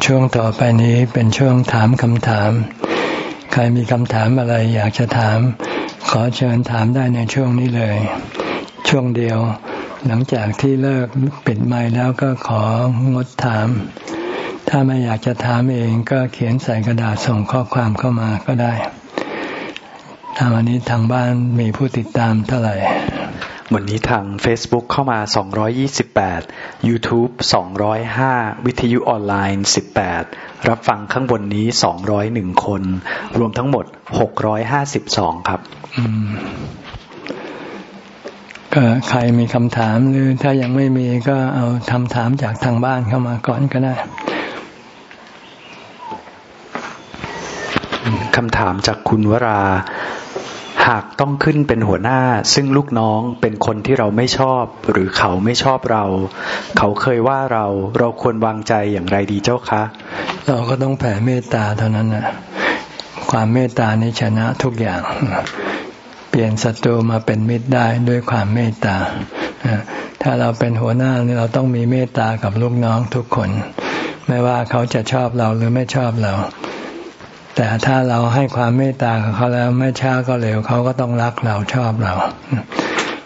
ช่วงต่อไปนี้เป็นช่วงถามคำถาม ใครมีคำถามอะไรอยากจะถาม ขอเชิญถามได้ในช่วงนี้เลย ช่วงเดียว หลังจากที่เลิกปิดไม้แล้วก็ของดถาม ถ้าไม่อยากจะถามเองก็เขียนใส่กระดาษส่งข้อความเข้ามาก็ได้ทางวันนี้ทางบ้านมีผู้ติดตามเท่าไหร่ วันนี้ทาง Facebook เข้ามา 228 YouTube 205 วิทยุออนไลน์ 18 รับฟังข้างบนนี้ 201 คน รวมทั้งหมด 652 ครับก็ใครมีคำถามหรือถ้ายังไม่มีก็เอาทำถามจากทางบ้านเข้ามาก่อนก็ได้คำถามจากคุณวรา หากต้องขึ้นเป็นหัวหน้า ซึ่งลูกน้องเป็นคนที่เราไม่ชอบ หรือเขาไม่ชอบเรา เขาเคยว่าเราเราควรวางใจอย่างไรดีเจ้าคะ เราก็ต้องแผ่เมตตาเท่านั้นนะความเมตตานี้ชนะทุกอย่าง เปลี่ยนศัตรูมาเป็นมิตรได้ด้วยความเมตตาถ้าเราเป็นหัวหน้าเราต้องมีเมตตากับลูกน้องทุกคน ไม่ว่าเขาจะชอบเราหรือไม่ชอบเรา แต่ถ้าเราให้ความเมตตากับเขาแล้วไม่ช้าก็เร็วเขาก็ต้องรักเราชอบเรา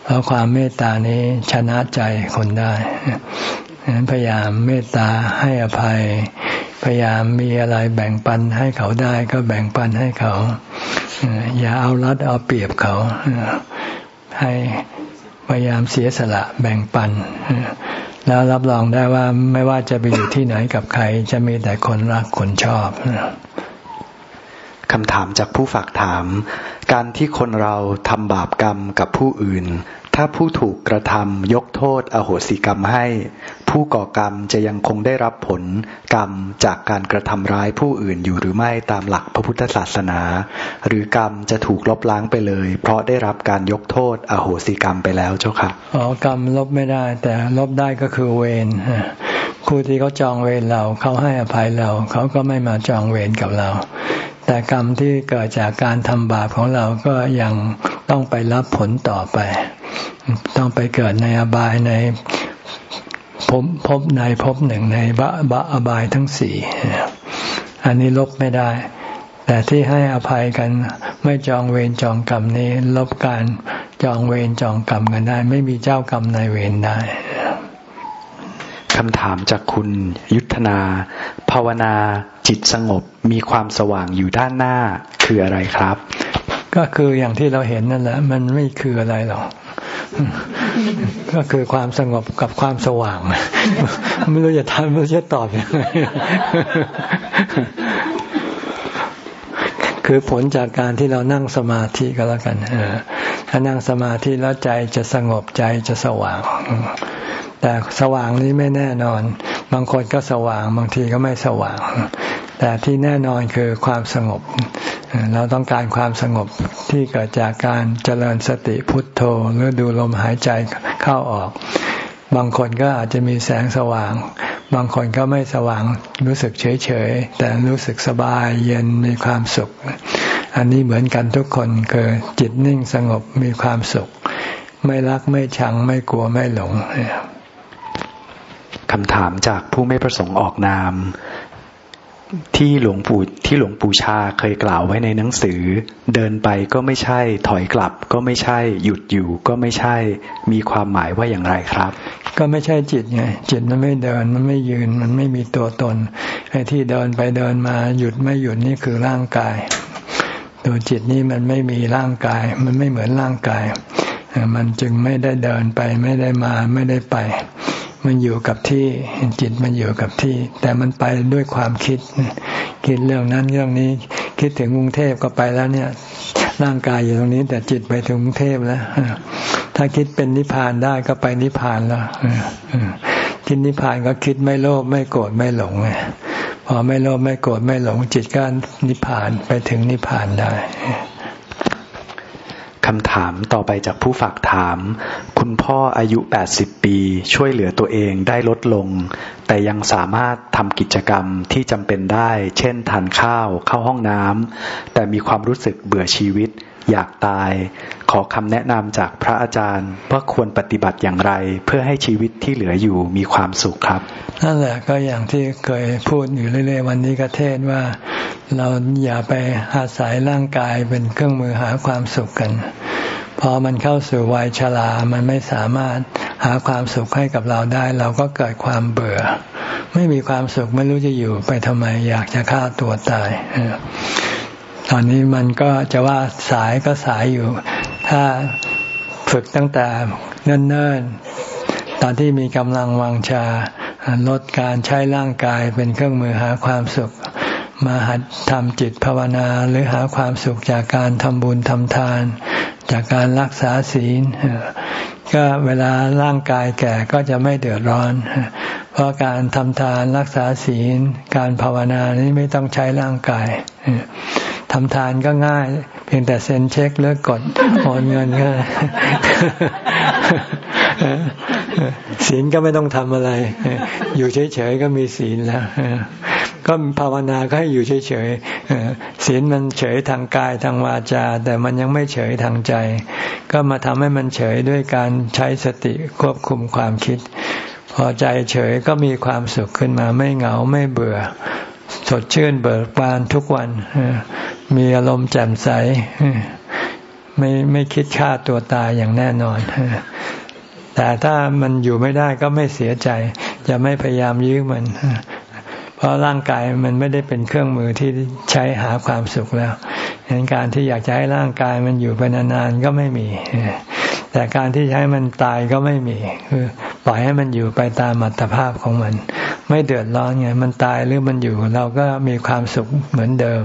เพราะความเมตตานี้ชนะใจคนได้ฉะนั้นพยายามเมตตาให้อภัย พยายามมีอะไรแบ่งปันให้เขาได้ก็แบ่งปันให้เขา อย่าเอารัดเอาเปรียบเขา ให้พยายามเสียสละแบ่งปัน แล้วรับรองได้ว่าไม่ว่าจะไปอยู่ที่ไหนกับใคร จะมีแต่คนรักคนชอบ คำถามจากผู้ฝากถาม การที่คนเราทำบาปกรรมกับผู้อื่น ถ้าผู้ถูกกระทำยกโทษอโหสิกรรมให้ ผู้ก่อกรรมจะยังคงได้รับผลกรรมจากการกระทำร้ายผู้อื่นอยู่หรือไม่ตามหลักพระพุทธศาสนา หรือกรรมจะถูกลบล้างไปเลย เพราะได้รับการยกโทษอโหสิกรรมไปแล้วเจ้าค่ะอ๋อกรรมลบไม่ได้ แต่ลบได้ก็คือเวรผู้ที่เขาจองเวรเราเขาให้อภัยเราเขาก็ไม่มาจองเวรกับเรา แต่กรรมที่เกิดจากการทำบาปของเราก็ยังต้องไปรับผลต่อไป ต้องไปเกิดในอบายในพบพบในพบหนึ่งในบะบะอบายทั้งสี่อันนี้ลบไม่ได้ แต่ที่ให้อภัยกันไม่จองเวรจองกรรมนี้ ลบการจองเวรจองกรรมกันได้ ไม่มีเจ้ากรรมนายเวรได้คำถามจากคุณยุทธนา ภาวนาจิตสงบมีความสว่างอยู่ด้านหน้าคืออะไรครับ ก็คืออย่างที่เราเห็นนั่นแหละ มันไม่คืออะไรหรอกก็คือความสงบกับความสว่าง ไม่รู้จะทำไม่รู้จะตอบยังไงคือผลจากการที่เรานั่งสมาธิก็แล้วกันถ้านั่งสมาธิแล้วใจจะสงบใจจะสว่าง แต่สว่างนี้ไม่แน่นอน บางคนก็สว่าง บางทีก็ไม่สว่าง แต่ที่แน่นอนคือความสงบ เราต้องการความสงบที่เกิดจากการเจริญสติพุทโธหรือดูลมหายใจเข้าออก บางคนก็อาจจะมีแสงสว่าง บางคนก็ไม่สว่างรู้สึกเฉยเฉยแต่รู้สึกสบายเย็นมีความสุข อันนี้เหมือนกันทุกคนคือจิตนิ่งสงบมีความสุข ไม่รักไม่ชังไม่กลัวไม่หลง คำถามจากผู้ไม่ประสงค์ออกนาม ที่หลวงปู่ที่หลวงปู่ชาเคยกล่าวไว้ในหนังสือ เดินไปก็ไม่ใช่ ถอยกลับก็ไม่ใช่ หยุดอยู่ก็ไม่ใช่ มีความหมายว่าอย่างไรครับ ก็ไม่ใช่จิตไงจิตมันไม่เดินมันไม่ยืนมันไม่มีตัวตนไอ้ที่เดินไปเดินมาหยุดไม่หยุดนี่คือร่างกายตัวจิตนี่มันไม่มีร่างกาย มันไม่เหมือนร่างกาย มันจึงไม่ได้เดินไปไม่ได้มาไม่ได้ไป มันอยู่กับที่จิตมันอยู่กับที่ แต่มันไปด้วยความคิด คิดเรื่องนั้นเรื่องนี้ คิดถึงกรุงเทพก็ไปแล้วเนี่ย ร่างกายอยู่ตรงนี้ แต่จิตไปถึงกรุงเทพแล้ว ถ้าคิดเป็นนิพพานได้ก็ไปนิพพานแล้วคิดนิพพานก็คิดไม่โลภไม่โกรธไม่หลงไงพอไม่โลภไม่โกรธไม่หลงจิตก็นิพพานไปถึงนิพพานได้ คำถามต่อไปจากผู้ฝากถาม คุณพ่ออายุ 80 ปี ช่วยเหลือตัวเองได้ลดลง แต่ยังสามารถทำกิจกรรมที่จำเป็นได้ เช่น ทานข้าว เข้าห้องน้ำแต่มีความรู้สึกเบื่อชีวิต อยากตาย ขอคำแนะนำจากพระอาจารย์ว่าควรปฏิบัติอย่างไร เพื่อให้ชีวิตที่เหลืออยู่มีความสุขครับนั่นแหละก็อย่างที่เคยพูดอยู่เรื่อยๆวันนี้ก็เทศว่าเราอย่าไปอาศัยร่างกายเป็นเครื่องมือหาความสุขกันพอมันเข้าสู่วัยชรา มันไม่สามารถหาความสุขให้กับเราได้ เราก็เกิดความเบื่อ ไม่มีความสุขไม่รู้จะอยู่ไปทำไมอยากจะฆ่าตัวตายตอนนี้มันก็จะว่าสายก็สายอยู่ ถ้าฝึกตั้งแต่เนิ่นๆ ตอนที่มีกำลังวังชา ลดการใช้ร่างกายเป็นเครื่องมือหาความสุข มาหัดทำจิตภาวนาหรือหาความสุขจากการทำบุญทำทาน จากการรักษาศีล ก็เวลาร่างกายแก่ก็จะไม่เดือดร้อน เพราะการทำทานรักษาศีล การภาวนานี้ไม่ต้องใช้ร่างกาย ทำทานก็ง่าย เพียงแต่เซ็นเช็คหรือกดโอนเงินก็ศีลก็ไม่ต้องทำอะไร อยู่เฉยๆก็มีศีลแล้วก็ภาวนาก็ให้อยู่เฉยๆศีลมันเฉยทางกายทางวาจา แต่มันยังไม่เฉยทางใจ ก็มาทำให้มันเฉยด้วยการใช้สติควบคุมความคิด พอใจเฉยก็มีความสุขขึ้นมาไม่เหงาไม่เบื่อ สดชื่นเบิกบานทุกวัน มีอารมณ์แจ่มใส ไม่ไม่คิดฆ่าตัวตายอย่างแน่นอน แต่ถ้ามันอยู่ไม่ได้ก็ไม่เสียใจ จะไม่พยายามยื้อมัน เพราะร่างกายมันไม่ได้เป็นเครื่องมือที่ใช้หาความสุขแล้วเห็นการที่อยากจะให้ร่างกายมันอยู่ไปนานๆก็ไม่มี แต่การที่ใช้มันตายก็ไม่มีคือปล่อยให้มันอยู่ไปตามอัตภาพของมัน ไม่เดือดร้อนไง มันตายหรือมันอยู่ เราก็มีความสุขเหมือนเดิม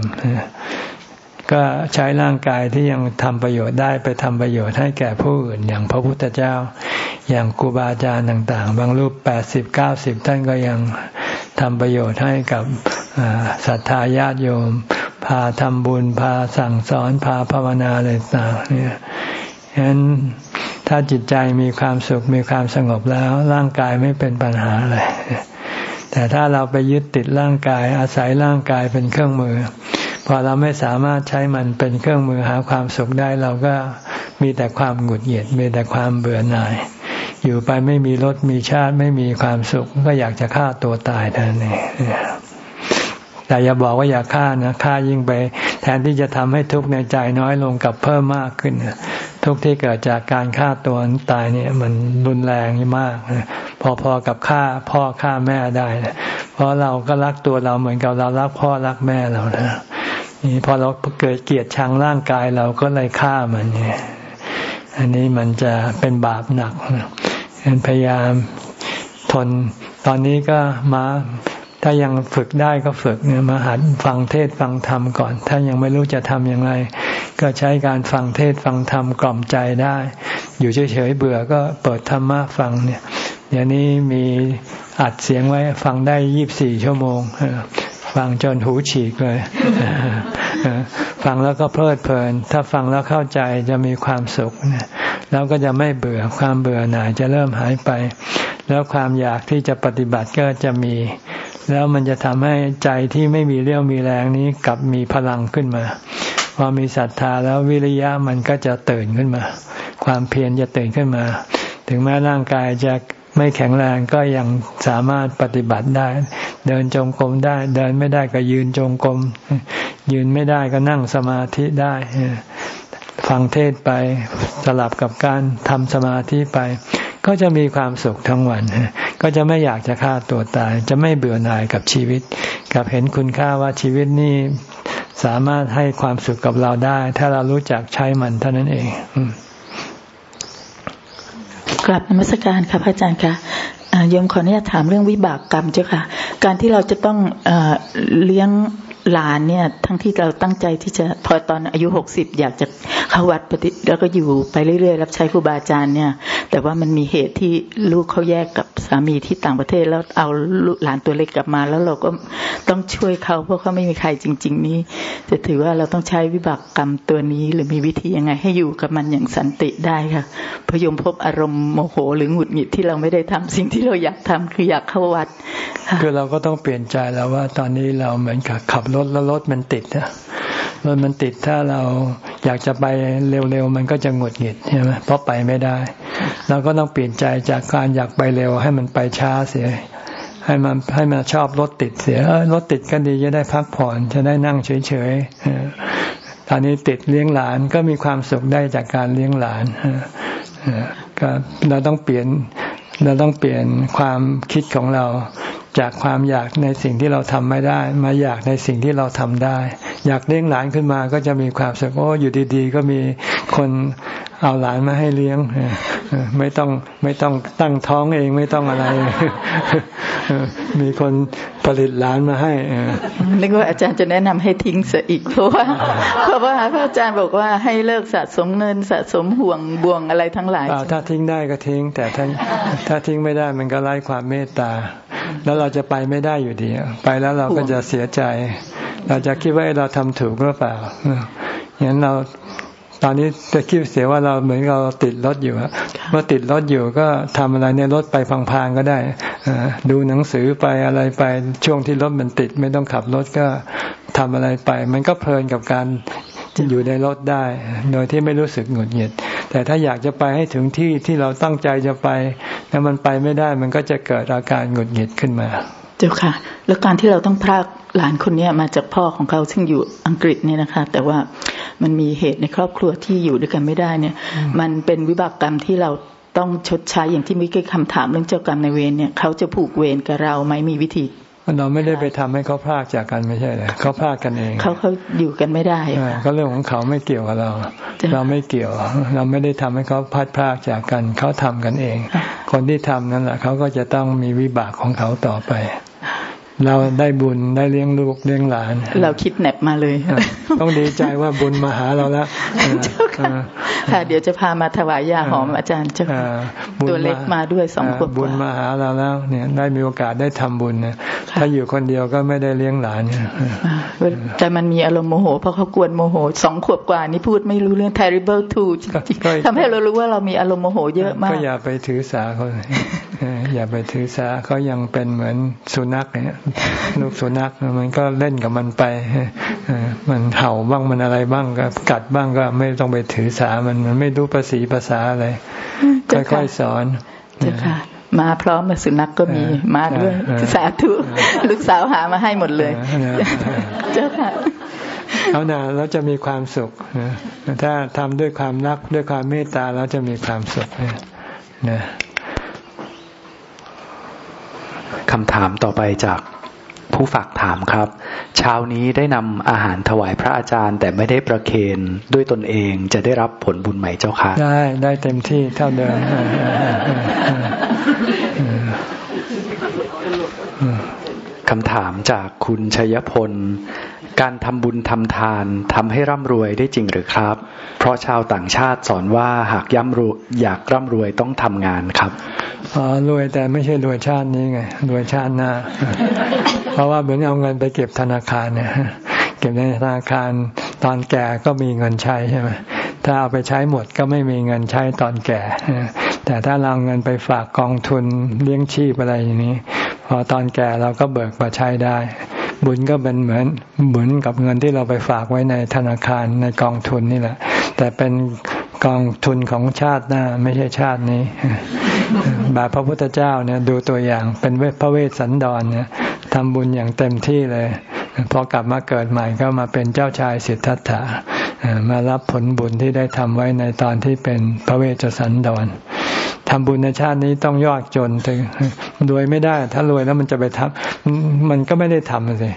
ก็ใช้ร่างกายที่ยังทำประโยชน์ได้ไปทำประโยชน์ให้แก่ผู้อื่น อย่างพระพุทธเจ้า อย่างครูบาอาจารย์ต่าง ๆ บางรูปแปดสิบเก้าสิบท่านก็ยังทำประโยชน์ให้กับศรัทธาญาติโยม พาทำบุญ พาสั่งสอน พาภาวนาอะไรต่างเนี่ยฉะนั้นถ้าจิตใจมีความสุขมีความสงบแล้ว ร่างกายไม่เป็นปัญหาอะไรแต่ถ้าเราไปยึดติดร่างกายอาศัยร่างกายเป็นเครื่องมือ พอเราไม่สามารถใช้มันเป็นเครื่องมือหาความสุขได้เราก็มีแต่ความหงุดหงิดมีแต่ความเบื่อหน่าย อยู่ไปไม่มีรสมีชาติไม่มีความสุข ก็อยากจะฆ่าตัวตายท่านนี้แต่อย่าบอกว่าอย่าฆ่านะฆ่ายิ่งไป แทนที่จะทำให้ทุกข์ในใจน้อยลงกับเพิ่มมากขึ้นทุกข์ที่เกิดจากการฆ่าตัวตายเนี่ย มันรุนแรงมากพอๆกับฆ่าพ่อฆ่าแม่ได้เพราะเราก็รักตัวเราเหมือนกับเรารักพ่อรักแม่เรานะ นี่พอเราเกิดเกลียดชังร่างกายเราก็เลยฆ่ามันเนี่ยอันนี้มันจะเป็นบาปหนักพยายามทนตอนนี้ก็มาถ้ายังฝึกได้ก็ฝึกเนี่ยมาหัดฟังเทศฟังธรรมก่อน ถ้ายังไม่รู้จะทำอย่างไร ก็ใช้การฟังเทศฟังธรรมกล่อมใจได้ อยู่เฉยๆเบื่อก็เปิดธรรมะฟังเนี่ยเดี๋ยวนี้มีอัดเสียงไว้ฟังได้ยี่บสี่ชั่วโมงฟังจนหูฉีกเลย ฟังแล้วก็เพลิดเพลิน ถ้าฟังแล้วเข้าใจจะมีความสุขแล้วก็จะไม่เบื่อความเบื่อหน่ายจะเริ่มหายไป แล้วความอยากที่จะปฏิบัติก็จะมี แล้วมันจะทำให้ใจที่ไม่มีเรี่ยวมีแรงนี้กลับมีพลังขึ้นมา พอมีศรัทธาแล้ววิริยะมันก็จะตื่นขึ้นมา ความเพียรจะตื่นขึ้นมา ถึงแม้ร่างกายจะ ไม่แข็งแรงก็ยังสามารถปฏิบัติได้ เดินจงกรมได้ เดินไม่ได้ก็ยืนจงกรม ยืนไม่ได้ก็นั่งสมาธิได้ ฟังเทศไปสลับกับการทำสมาธิไป ก็จะมีความสุขทั้งวัน ก็จะไม่อยากจะฆ่าตัวตาย จะไม่เบื่อหน่ายกับชีวิต กับเห็นคุณค่าว่าชีวิตนี้สามารถให้ความสุขกับเราได้ ถ้าเรารู้จักใช้มันเท่านั้นเอง กลับนมัสการค่ะพระอาจารย์ค่ะโยมขออนุญาตถามเรื่องวิบากกรรมเจ้าค่ะ การที่เราจะต้องเลี้ยงหลานเนี่ย ทั้งที่เราตั้งใจที่จะพอตอนอายุหกสิบอยากจะ เข้าวัดปฏิแล้วก็อยู่ไปเรื่อยๆ รับใช้ครูบาอาจารย์เนี่ย แต่ว่ามันมีเหตุที่ลูกเขาแยกกับสามีที่ต่างประเทศแล้วเอาหลานตัวเล็กกลับมา แล้วเราก็ต้องช่วยเขาเพราะเขาไม่มีใครจริง ๆ นี้จะถือว่าเราต้องใช้วิบากกรรมตัวนี้ หรือมีวิธียังไงให้อยู่กับมันอย่างสันติได้ค่ะพยมพบอารมณ์โมโหหรือหงุดหงิดที่เราไม่ได้ทำสิ่งที่เราอยากทำคืออยากเข้าวัดคือเราก็ต้องเปลี่ยนใจแล้วว่าตอนนี้เราเหมือนกับขับรถแล้วรถมันติดอะ รถมันติดถ้าเราอยากจะไปเร็วๆ มันก็จะหงุดหงิดใช่ไหมเพราะไปไม่ได้ เราก็ต้องเปลี่ยนใจจากการอยากไปเร็ว ให้มันไปช้าเสีย ให้มันให้มันชอบรถติดเสียรถติดก็ดีจะได้พักผ่อนจะได้นั่งเฉยๆตอนนี้ติดเลี้ยงหลานก็มีความสุขได้จากการเลี้ยงหลานก็เราต้องเปลี่ยนเราต้องเปลี่ยนความคิดของเรา จากความอยากในสิ่งที่เราทำไม่ได้ มาอยากในสิ่งที่เราทำได้ อยากเลี้ยงหลานขึ้นมาก็จะมีความสุขโอ้อยู่ดีๆ ก็มีคนเอาหลานมาให้เลี้ยงไม่ต้องไม่ต้องตั้งท้องเองไม่ต้องอะไร มีคน ผลิตหลานมาให้นึกว่าอาจารย์จะแนะนำให้ทิ้งเสียอีกเพราะว่า เพราะว่าพระอาจารย์บอกว่าให้เลิกสะสมเงินสะสมห่วงบ่วงอะไรทั้งหลายถ้าทิ้งได้ก็ทิ้ง แต่ถ้าถ้าทิ้งไม่ได้มันก็ไร้ความเมตตา แล้วเราจะไปไม่ได้อยู่ดี ไปแล้วเราก็จะเสียใจ เราจะคิดว่าเราทำถูกหรือเปล่าอย่างนั้นเรา ตอนนี้จะคิดเสียว่าเราเหมือนเราติดรถอยู่เมื่อติดรถอยู่ก็ทำอะไรในรถไปพังๆก็ได้ดูหนังสือไปอะไรไปช่วงที่รถมันติด ไม่ต้องขับรถก็ทำอะไรไป มันก็เพลินกับการอยู่ในรถได้ โดยที่ไม่รู้สึกหงุดหงิด แต่ถ้าอยากจะไปให้ถึงที่ที่เราตั้งใจจะไป แล้วมันไปไม่ได้มันก็จะเกิดอาการหงุดหงิดขึ้นมา เจ้าค่ะ แล้วการที่เราต้องพรากหลานคนนี้มาจากพ่อของเขาซึ่งอยู่อังกฤษเนี่ยนะคะ แต่ว่ามันมีเหตุในครอบครัวที่อยู่ด้วยกันไม่ได้เนี่ย มันเป็นวิบากกรรมที่เราต้องชดใช้อย่างที่มิกี้คำถามเรื่องเจ้ากรรมในเวรเนี่ยเขาจะผูกเวรกับเราไหมมีวิธีเราไม่ได้ไปทำให้เขาพลากจากกันไม่ใช่เลยเขาพลากกันเองเขาเขาอยู่กันไม่ได้ก็เรื่องของเขาไม่เกี่ยวกับเรา เราไม่เกี่ยว เราไม่ได้ทำให้เขาพัดพลากจากกันเขาทำกันเอง คนที่ทำนั่นแหละเขาก็จะต้องมีวิบากของเขาต่อไป เราได้บุญได้เลี้ยงลูกเลี้ยงหลาน เราคิดแนบมาเลย ต้องดีใจว่าบุญมาหาเราแล้วค่ะเดี๋ยวจะพามาถวายยาหอมอาจารย์เจ้าตัวเล็กมาด้วยสองขวบบุญมาหาเราแล้วเนี่ยได้มีโอกาสได้ทำบุญเนี่ยถ้าอยู่คนเดียวก็ไม่ได้เลี้ยงหลานแต่มันมีอารมณ์โมโหเพราะเขากวนโมโหสองขวบกว่านี่พูดไม่รู้เรื่อง terrible too จริงๆทำให้เรารู้ว่าเรามีอารมณ์โมโหเยอะมากก็อย่าไปถือสาเขา อย่าไปถือสาเขายังเป็นเหมือนสุนัขเนี่ยลูกสุนัขมันก็เล่นกับมันไปมันเห่าบ้างมันอะไรบ้างก็กัดบ้างก็ไม่ต้องไปถือสามันมันไม่รู้ภาษีภาษาอะไรค่อยๆสอนเจ้าค่ะมาพร้อมมาสุนัขกก็มีมาด้วยสาธุลูกสาวหามาให้หมดเลยเจ้าค่ะเอาหนาแล้วจะมีความสุขถ้าทำด้วยความรักด้วยความเมตตาแล้วจะมีความสุขนะ คำถามต่อไปจากผู้ฝากถามครับ เช้านี้ได้นำอาหารถวายพระอาจารย์ แต่ไม่ได้ประเคนด้วยตนเองจะได้รับผลบุญใหม่เจ้าค่ะได้ได้เต็มที่เท่าเดิมคำถามจากคุณชยพล การทำบุญทำทานทำให้ร่ำรวยได้จริงหรือครับ เพราะชาวต่างชาติสอนว่าหากย่ำรวยอยากร่ำรวยต้องทำงานครับอ๋อรวยแต่ไม่ใช่รวยชาตินี้ไงรวยชาติหน้า เพราะว่าเหมือนเอาเงินไปเก็บธนาคารเนี่ยเก็บในธนาคารตอนแก่ก็มีเงินใช้ใช่ไหมถ้าเอาไปใช้หมดก็ไม่มีเงินใช้ตอนแก่ แต่ถ้าเราเงินไปฝากกองทุนเลี้ยงชีพอะไรอย่างนี้ พอตอนแก่เราก็เบิกมาใช้ได้ บุญก็เป็นเหมือนเหมือนกับเงินที่เราไปฝากไว้ในธนาคารในกองทุนนี่แหละ แต่เป็นกองทุนของชาติหน้าไม่ใช่ชาตินี้แบบพระพุทธเจ้าเนี่ยดูตัวอย่างเป็นเวทพระเวสสันดรเนี่ยทำบุญอย่างเต็มที่เลย พอกลับมาเกิดใหม่ก็มาเป็นเจ้าชายสิทธัตถะมารับผลบุญที่ได้ทำไว้ในตอนที่เป็นพระเวชสันดร ทำบุญในชาตินี้ต้องยากจนถึงรวยไม่ได้ ถ้ารวยแล้วมันจะไปทำมันก็ไม่ได้ทำสิ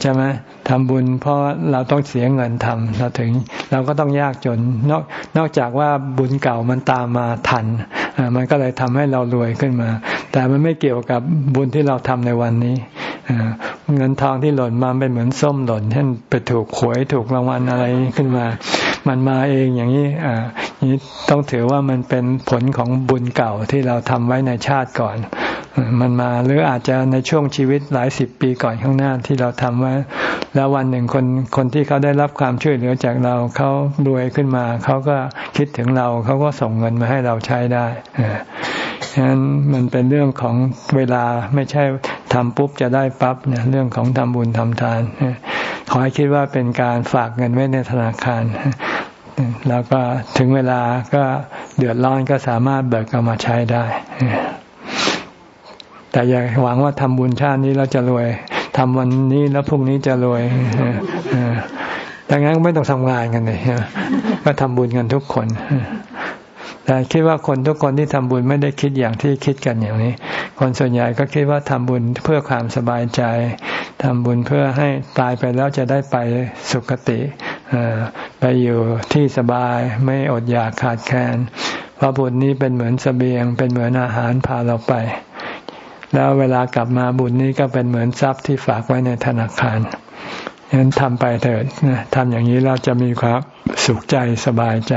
ใช่ไหมทำบุญเพราะเราต้องเสียเงินทำเราถึง เราก็ต้องยากจน นอกนอกจากว่าบุญเก่ามันตามมาทันมันก็เลยทำให้เรารวยขึ้นมา แต่มันไม่เกี่ยวกับบุญที่เราทำในวันนี้เงินทองที่หล่นมาเป็นเหมือนส้มหล่นเช่นไปถูกหวยถูกรางวัลอะไรขึ้นมา มันมาเองอย่างนี้อ่านี้ต้องถือว่ามันเป็นผลของบุญเก่าที่เราทำไว้ในชาติก่อน มันมาหรืออาจจะในช่วงชีวิตหลายสิบปีก่อนข้างหน้าที่เราทำไว้ แล้ววันหนึ่งคนคนที่เขาได้รับความช่วยเหลือจากเราเขารวยขึ้นมา เขาก็คิดถึงเราเขาก็ส่งเงินมาให้เราใช้ได้ฉะนั้นมันเป็นเรื่องของเวลาไม่ใช่ทำปุ๊บจะได้ปั๊บเนี่ยเรื่องของทำบุญทำทาน อให้คิดว่าเป็นการฝากเงินไว้ในธนาคาร แล้วก็ถึงเวลาก็เดือดร้อนก็สามารถเบิกเอามาใช้ได้ แต่อย่าหวังว่าทำบุญชาตินี้เราจะรวยทำวันนี้แล้วพรุ่งนี้จะรวยดังนั้นไม่ต้องทำงานกันเลยก็ทำบุญกันทุกคน แต่คิดว่าคนทุกคนที่ทำบุญไม่ได้คิดอย่างที่คิดกันอย่างนี้ คนส่วนใหญ่ก็คิดว่าทำบุญเพื่อความสบายใจทำบุญเพื่อให้ตายไปแล้วจะได้ไปสุคติไปอยู่ที่สบายไม่อดอยากขาดแคลนเพราะบุญนี้เป็นเหมือนสเสบียง เป็นเหมือนอาหารพาเราไป แล้วเวลากลับมาบุญนี้ก็เป็นเหมือนทรัพย์ที่ฝากไว้ในธนาคารฉะนั้นทำไปเถิดทำอย่างนี้เราจะมีความสุขใจสบายใจ